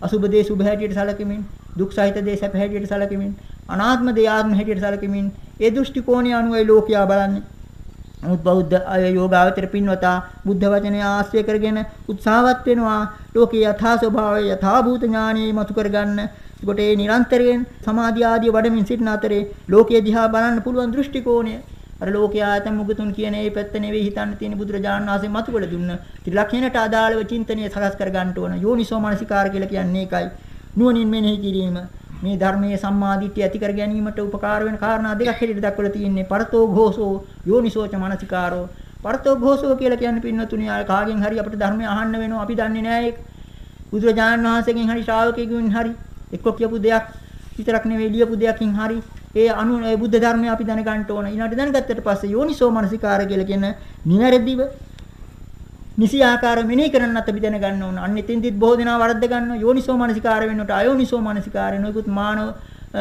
අසුබ දේ සුභ හැටියට සලකමින් දුක් සහිත දේ සැප හැටියට සලකමින් අනාත්ම දේ ආත්ම හැටියට සලකමින් ඒ දෘෂ්ටි කෝණය අනුවයි ලෝකයා බලන්නේ. නමුත් බෞද්ධ යෝගාවචර පින්වතා බුද්ධ වචනය ආශ්‍රය කරගෙන උත්සාහවත් වෙනවා. ලෝකේ යථා ස්වභාවය යථා භූත ඥානෙ මතු කරගන්න. ඒකට ඒ නිරන්තරයෙන් සමාධි ආදී වඩමින් සිටින අතරේ ලෝකයේ දිහා බලන්න පුළුවන් දෘෂ්ටි කෝණය. අර ලෝකයා ඇතම් මුගතුන් කියන ඒ පැත්ත නෙවෙයි හිතන්න තියෙන බුදුරජාණන් වහන්සේ මතුවල දුන්න ත්‍රිලක්ෂණයට අදාළව චින්තනය සකස් කර ගන්න ඕන යෝනිසෝ මනසිකාර කියලා කියන්නේ ඒකයි. නුවණින් මෙනෙහි කිරීම. මේ ධර්මයේ සම්මාදිට්ඨිය ඇති කර ගැනීමට උපකාර වෙන කාරණා දෙකක් හැටියට දක්වලා තියෙන්නේ පරතෝ ഘോഷෝ යෝනිසෝච මනසිකාරෝ පරතෝ ഘോഷෝ කියලා කියන්නේ පින්නතුණිය කාගෙන් හරි අපිට ධර්මය අහන්න වෙනවා අපි දන්නේ නැහැ ඒක බුදුරජාණන් වහන්සේගෙන් හරි ශ්‍රාවකයෙකුගෙන් හරි එක්ක කියපු දෙයක් විතරක් නෙවෙයි ලියපු දෙයක්ින් හරි ඒ අනු ඒ බුද්ධ ධර්මය අපි දැනගන්න ඕන. ඊළඟට දැනගත්තට පස්සේ යෝනිසෝ මනසිකාර කියලා කියන නිවැරදිව නිසි ආකාර මෙනෙහි කරන්නත් අපි දැනගන්න ඕන. අන්න එතෙන්දිත් බොහෝ දෙනා වරද්ද ගන්නවා. යෝනිසෝ මනසිකාර වෙන්නට අයෝනිසෝ මනසිකාර නොයිකුත් මානව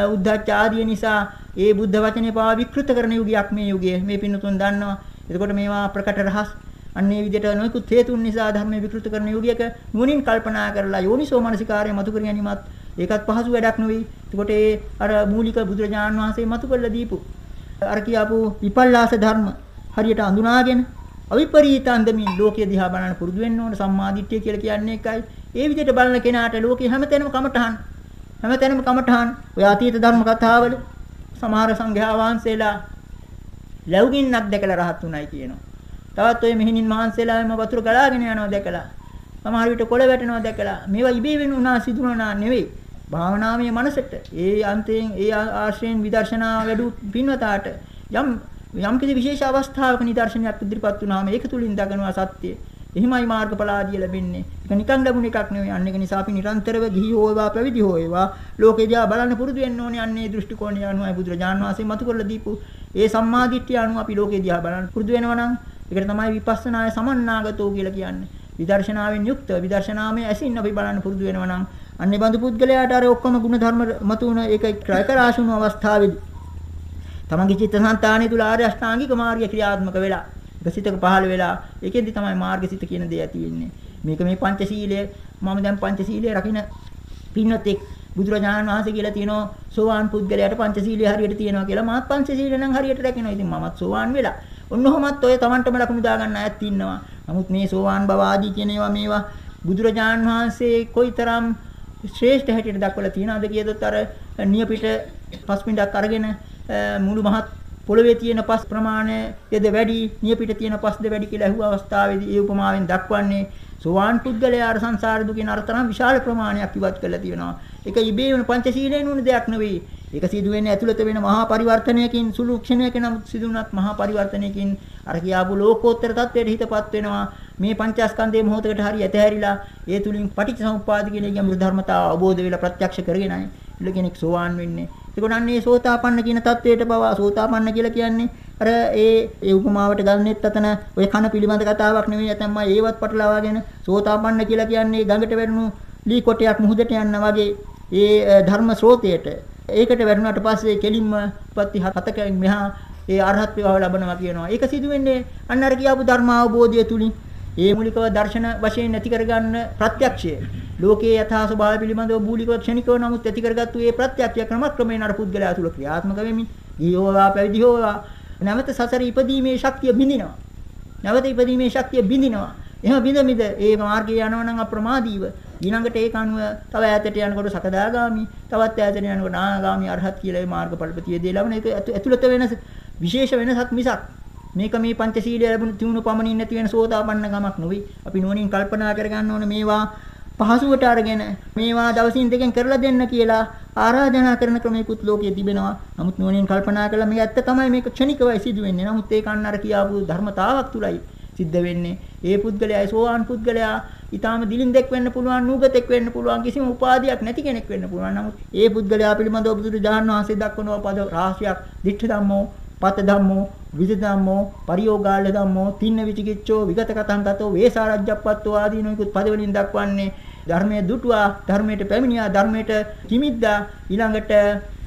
උද්ධච්ච ආදී නිසා ඒ බුද්ධ වචනේ පාවා විකෘත කරන යුගයක් මේ යුගය. මේ පින්නතුන් දන්නවා. එතකොට මේවා ප්‍රකට රහස් අන්නේ විදිහට නොයිකුත් හේතුන් නිසා ධර්මයේ විකෘත කරන යුගයක නුවණින් කල්පනා කරලා යෝනිසෝ මනසිකාරය මතු කර ගැනීමත් ඒකත් පහසු වැඩක් නෙවෙයි. එතකොට ඒ අර මූලික බුදුරජාණන් වහන්සේ මතු කරලා දීපු අර කියාපු විපල්ලාස ධර්ම හරියට අඳුනාගෙන අවිපරීත අන්දමින් ලෝකයේ දිහා බලන්න පුරුදු වෙන්න ඕන සම්මාදිට්ඨිය කියලා කියන්නේ ඒකයි. ඒ විදිහට බලන කෙනාට ලෝකේ හැමතැනම කමඨහන් හැමතැනම කමඨහන් ඔය අතීත ධර්ම කතාවල සමහර සංඝයා වහන්සේලා ලැබුගින්නක් දැකලා රහත් උනායි කියනවා. තවත් ඔය මෙහිණින් මහන්සේලාම වතුර ගලාගෙන යනවා දැකලා. සමහර විට කොළ වැටෙනවා දැකලා. මේවා ඉබේ වෙනුණා සිදුවනා නෙවෙයි. භාවනාමය මනසට ඒ අන්තයෙන් ඒ ආශ්‍රයෙන් විදර්ශනා වැඩු පින්වතාට යම් යම් කිසි විශේෂ අවස්ථාවක නිදර්ශනයක් ඉදිරිපත් වුණාම ඒක තුලින් දගනවා සත්‍ය. එහිමයි මාර්ගඵල ආදිය ලැබෙන්නේ. ඒක නිකන් ලැබුණ එකක් නෙවෙයි. අන්න ඒක නිසා අපි නිරන්තරව ගිහි හෝවා පැවිදි හෝවා ලෝකේ දිහා බලන්න පුරුදු වෙන්න ඕනේ. අන්නේ දෘෂ්ටි කෝණය අනුවයි බුදුරජාන් වහන්සේ මතු කරලා දීපු ඒ සම්මාදිට්ඨිය අනුව අපි ලෝකේ දිහා බලන්න පුරුදු වෙනවා නම් ඒකට තමයි විපස්සනාය සමන්නාගතෝ කියලා කියන්නේ. විදර්ශනාවෙන් යුක්තව විදර්ශනාමය ඇසින් අපි බලන්න පුරුදු වෙනවා නම් අන්නේ බඳු පුද්ගලයාට අර ඔක්කොම ගුණ ධර්ම මතුවන ඒක ක්‍රයකරාශුණු අවස්ථාවේදී තමන්ගේ චිත්තසංතානය තුල ආර්ය අෂ්ටාංගික මාර්ගය ක්‍රියාත්මක වෙලා ගසිතක පහළ වෙලා ඒකෙන්දි තමයි මාර්ගසිත කියන දේ ඇති වෙන්නේ. මේක මේ පංචශීලය මම දැන් පංචශීලය රකින්න පින්නත් එක් බුදුරජාණන් වහන්සේ කියලා තියෙනවා සෝවාන් පුද්ගලයාට පංචශීලය හරියට තියෙනවා කියලා. මාත් පංචශීලය නම් හරියට රැකිනවා. ඉතින් මමත් සෝවාන් වෙලා. ඔන්නෝමත් ඔය Tamanටම ලකුණු දා ගන්න අයත් ඉන්නවා. නමුත් මේ සෝවාන් බව ආදී කියන ඒවා මේවා බුදුරජාන් වහන්සේ කොයිතරම් ශ්‍රේෂ්ඨ හැටියට දක්වලා තියෙනවද කියදොත් අර නියපිට පස් මිනිත්ක් අරගෙන මුළු මහත් පොළවේ තියෙන පස් ප්‍රමාණය යද වැඩි නියපිට තියෙන පස්ද වැඩි කියලා අහුව අවස්ථාවේදී ඒ උපමාවෙන් දක්වන්නේ සෝවාන් පුද්ගලයාට සංසාර දුකින් අරතරම් විශාල ප්‍රමාණයක් ඉවත් කරලා තියෙනවා. ඒක ඉබේම පංචශීලයෙන් වුණ දෙයක් නෙවෙයි. ඒක සිදු වෙන්නේ ඇතුළත වෙන මහා පරිවර්තනයකින් සුළු ක්ෂණයක නම් සිදුනත් මහා පරිවර්තනයකින් අර කියාපු ලෝකෝත්තර තත්වයට හිතපත් වෙනවා මේ පංචස්කන්ධයේ මොහොතකට හරි ඇතහැරිලා ඒ තුලින් පටිච්චසමුප්පාද කියන ගැඹුරු ධර්මතාව අවබෝධ වෙලා ප්‍රත්‍යක්ෂ කරගෙනයි ඉල කෙනෙක් සෝවාන් වෙන්නේ ඒගොල්ලන් මේ සෝතාපන්න කියන தത്വයට පවා සෝතාපන්න කියලා කියන්නේ අර ඒ ඒ උපමාවට ගන්නෙත් අතන ඔය කන පිළිබඳ කතාවක් නෙවෙයි නැත්නම් ඒවත් පටලවාගෙන සෝතාපන්න කියලා කියන්නේ ගඟට වැටුණු ලී කොටයක් මුහුදට යන්න වගේ ඒ ධර්ම ස්රෝතයට ඒකට වැටුණාට පස්සේ කෙලින්ම උපත්ති හතක මෙහා ඒ අරහත් වේවා ලබනවා කියනවා. ඒක සිදු වෙන්නේ අන්න අර කියාපු ධර්ම අවබෝධය තුලින් ඒ මූලිකව දර්ශන වශයෙන් නැති කරගන්න ප්‍රත්‍යක්ෂය. ලෝකයේ යථා ස්වභාවය පිළිබඳව මූලිකව ක්ෂණිකව නමුත් ඇති කරගත්තු මේ ප්‍රත්‍යක්ෂය ක්‍රමක්‍රමයෙන් අර පුද්ගලයා තුල ක්‍රියාත්මක වෙමින් ගියෝවා පැවිදිෝවා නැවත සසර ඉපදීමේ ශක්තිය බිඳිනවා. නැවත ඉපදීමේ ශක්තිය බිඳිනවා. එහෙම බිඳ බිඳ ඒ මාර්ගය යනවා නම් අප්‍රමාදීව ඊළඟට ඒක අනුව තව ඈතට යනකොට සකදාගාමි තවත් ඈතට යනකොට නාගාමි අරහත් කියලා මේ මාර්ගඵලපතිය දේ ලබන ඒක ඇතුළත වෙනස විශේෂ වෙනසක් මිසක් මේක මේ පංචශීලය ලැබුණු තියුණු පමණින් නැති වෙන සෝතාපන්න ගමක් නෙවෙයි. අපි නුවණින් කල්පනා කරගන්න ඕනේ මේවා පහසුවට අරගෙන මේවා දවසින් දෙකෙන් කරලා දෙන්න කියලා ආරාධනා කරන ක්‍රමයකුත් ලෝකයේ තිබෙනවා. නමුත් නුවණින් කල්පනා කළා මේ ඇත්ත තමයි මේක ක්ෂණිකවයි සිදුවෙන්නේ. නමුත් ඒක අන්න අර කියාපු ධර්මතාවක් තුලයි සිද්ධ වෙන්නේ. ඒ පුද්ගලයායි සෝවාන් පුද්ගලයා ඊටාම දිලින්දෙක් වෙන්න පුළුවන්, නූගතෙක් වෙන්න පුළුවන්, කිසිම උපාධියක් නැති කෙනෙක් වෙන්න පුළුවන්. නමුත් ඒ පුද්ගලයා පිළිබඳව බුදුරජාණන් වහන්සේ දක්වන පද රාශියක්, දිඨ ධම්මෝ, පත ධම්මෝ, විද ධම්මෝ, පරියෝගාල ධම්මෝ, තින්න විචිකිච්ඡෝ, විගත කතං තතෝ, වේසාරජ්ජප්පත්තෝ ආදී නොයිකුත් පද වලින් දක්වන්නේ ධර්මයේ දුටුවා, ධර්මයට පැමිණියා, ධර්මයට කිමිද්දා ඊළඟට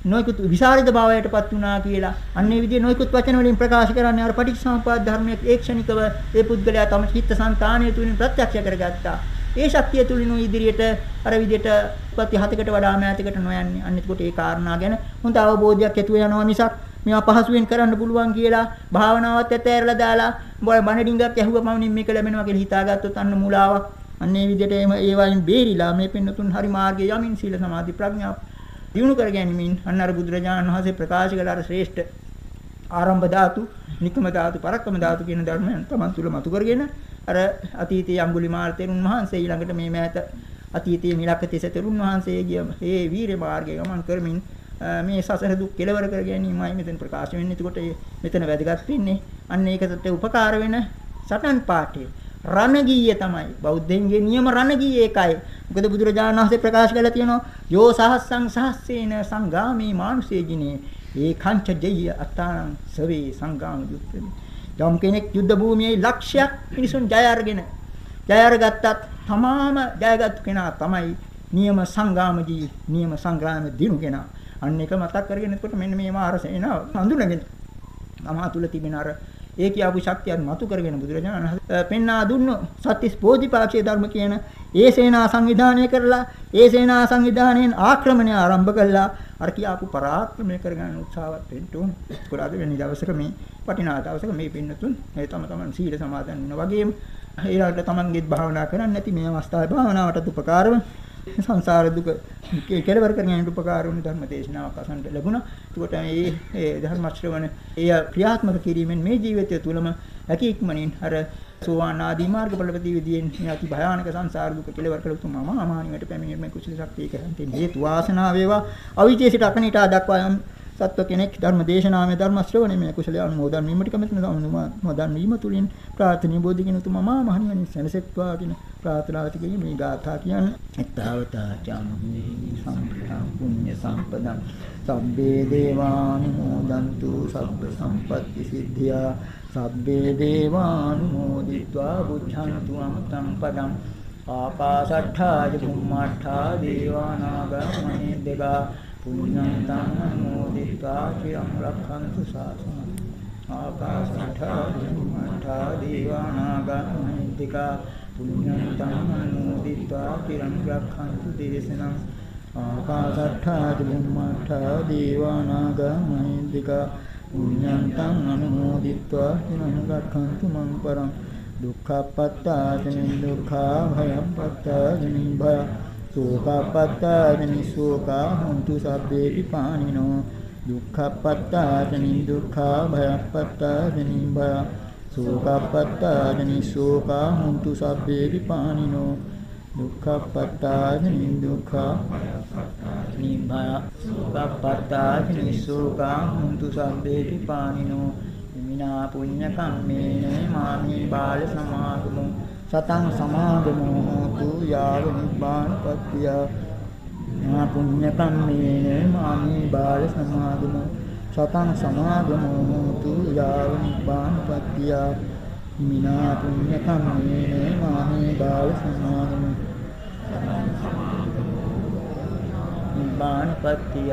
නොයිකුත් විසරද භාවයටපත් වුණා කියලා අන්නේ විදිහේ නොයිකුත් වචන වලින් ප්‍රකාශ කරන්නේ අර පටිච්චසමුප්පාද ධර්මයේ ඒක්ෂණිකව ඒ පුද්ගලයා තම චිත්ත සංතානය තුලින් ප්‍රත්‍යක්ෂ කරගත්තා. ඒ ශක්තිය තුලින් ඉදිරියට අර විදිහට ප්‍රති හතකට වඩා මෑතකට නොයන්නේ. අන්න එතකොට ඒ කාරණා ගැන හොඳ අවබෝධයක් ඇතුව යනවා මිසක් මේවා පහසුවෙන් කරන්න පුළුවන් කියලා භාවනාවත් ඇතෑරලා දාලා බොය බණ ඩිංගක් ඇහුවම මේක ලැබෙනවා කියලා හිතාගත්තොත් අන්න මුලාවක්. අන්නේ විදිහට ඒ වයින් බේරිලා මේ පින්නතුන් හරි මාර්ගයේ යමින් සීල සමාධි ප්‍රඥා දිනු කර ගැනීමෙන් අන්න අර බුදුරජාණන් වහන්සේ ප්‍රකාශ කළ අර ශ්‍රේෂ්ඨ ආරම්භ ධාතු, නිකම ධාතු, පරක්කම ධාතු කියන ධර්මයන් තමන් තුල මතු කරගෙන අර අතීතයේ අඟුලිමාල තෙරුන් වහන්සේ ඊළඟට මේ මෑත අතීතයේ මිලක්ක තිස තෙරුන් වහන්සේ ගිය මේ වීර මාර්ගයේ ගමන් කරමින් මේ සසර දුක් කෙලවර කර ගැනීමයි මෙතන ප්‍රකාශ වෙන්නේ. එතකොට මෙතන වැදගත් වෙන්නේ අන්න ඒකට උපකාර වෙන සටන් පාඨය. රණගීය තමයි. බෞද්ධයන්ගේ නියම රණගීය ඒකයි. මොකද බුදුරජාණන් වහන්සේ ප්‍රකාශ කළා තියෙනවා යෝ සහස්සං සහස්සේන සංගාමී මානුෂේ ජිනේ ඒ කංච ජය අත්තාං සවේ සංගාම යුත්තේ. යම් කෙනෙක් යුද්ධ භූමියේ ලක්ෂයක් මිනිසුන් ජය අරගෙන ජය අරගත්තත් තමාම ජයගත් කෙනා තමයි නියම සංගාමජී නියම සංග්‍රාම දිනු කෙනා. අන්න එක මතක් කරගෙන එතකොට මෙන්න මේ මාරසේන හඳුනගෙන. තමා තුල තිබෙන අර ඒ කියාපු ශක්තියත් මතු කරගෙන බුදුරජාණන් වහන්සේ පෙන්වා දුන්නු. සත්‍තිස් බෝධිපාක්ෂික ධර්ම කියන ඒ සේනා සංවිධානය කරලා ඒ සේනා සංවිධානයෙන් ආක්‍රමණය ආරම්භ කළා. අර කියාපු පරාක්‍රමණය කරගන්න උත්සාහවත් වෙන්න ඕන. ඒකලාද වෙන්නේ දවසක මේ වටිනා දවසක මේ පින්නතුන් ඒ තම තමන් සීල සමාදන් වෙන වගේම ඊළඟට තමන්ගේත් භාවනා කරන්නේ නැති මේ අවස්ථාවේ භාවනාවටත් උපකාර වෙන සංසාර දුක කෙලවර කර ගැනීමට උපකාර වුණු ධර්ම දේශනාවක් අසන්නට ලැබුණා. ඒකට මේ ඒ ධර්ම ශ්‍රවණ එය ක්‍රියාත්මක කිරීමෙන් මේ ජීවිතය තුළම ඇති ඉක්මනින් අර සෝවාන් ආදී මාර්ගඵල ප්‍රතිවිදියෙන් මේ අති භයානක සංසාර දුක කෙලවර කළ උතුම් අමානියට පැමිණීමේ කුසල ශක්තිය කරන්ට හේතු වාසනාව වේවා. අවිචේසිත අකනිටා දක්වා යම් සත්ව කෙනෙක් ධර්ම දේශනාවේ ධර්ම ශ්‍රවණයේ කුසල අනුමෝදන් වීමට කැමැති අනුමෝදන් වීම තුලින් ප්‍රාර්ථනීය බෝධිකින උතුම් මා මහණියන් සැනසෙත්වා කියන ප්‍රාර්ථනාවති කියන මේ ගාථා කියන්නේ. එත්තාවතා චම්මේ සම්ප්‍රදං පුඤ්ඤ සම්පදං. සබ්බේ දේවානුමෝදන්තු සබ්බ සම්පත්‍ති සිද්ධියා. සබ්බේ දේවානුමෝදිत्वा බුද්ධන්තු අමතං පදං. ආකාශට්ඨා චුම්මට්ඨා දේවානාගා මහින්දේගා පුඤ්ඤන්තං අනුමෝදිත්වා චිරං රක්ඛන්තු ශාසනං ආකාශට්ඨා චුම්මට්ඨා දීවානාගාමිතිකා පුඤ්ඤන්තං අනුමෝදිත්වා චිරං රක්ඛන්තු දේශනං ආකාශට්ඨා චුම්මට්ඨා දීවානාගාමිතිකා පුඤ්ඤන්තං අනුමෝදිත්වා චිරං රක්ඛන්තු මං පරං දුක්ඛපත්තා චමින් දුක්ඛා භයපත්තා චමින් භය සෝකපත්තාචින සෝකා හොන්තු සබ්බේ විපානිනෝ දුක්ඛපත්තාචින දුක්ඛා භයපත්තාචින භය. සෝකපත්තාචින සෝකා හොන්තු සබ්බේ විපානිනෝ දුක්ඛපත්තාචින දුක්ඛා නිභය සෝකපත්තාචින සෝකා හොන්තු සබ්බේ විපානිනෝ මිනා පුඤ්ඤ කම්මේන මාමේ බාල සමාගමු. සතං සමාගමෝ හෝතු යාව නිබ්බානපත්තිය මා පුඤ්ඤ කම්මේන මාමේ බාල සමාගමු සතං සමාගමෝ හෝතු යාව නිබ්බානපත්තිය මිනා පුඤ්ඤ කම්මේන මාමේ බාල සමාගමු නිබ්බානපත්තිය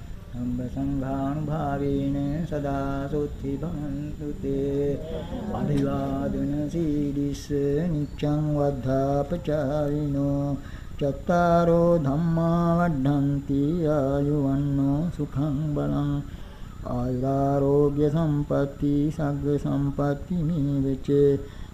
සම්බ සංඝානුභාවේන සදා සුත්ති භවන්තු තේ අභිවාදන සීලිස නිච්ඡං වද්ධාපචාරිනෝ චත්තාරෝ ධම්මා වඩ්ඩಂತಿ ආයුවන්නෝ සුඛං බලං ආයුරාෝග්‍ය සම්පatti සග්ග සම්පatti මේවච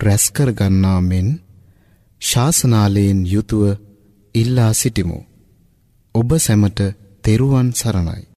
රැස් කර ගන්නා මෙන් ශාසනාලයෙන් යුතුව ඉල්ලා සිටිමු. ඔබ සැමට තෙරුවන් සරණයි.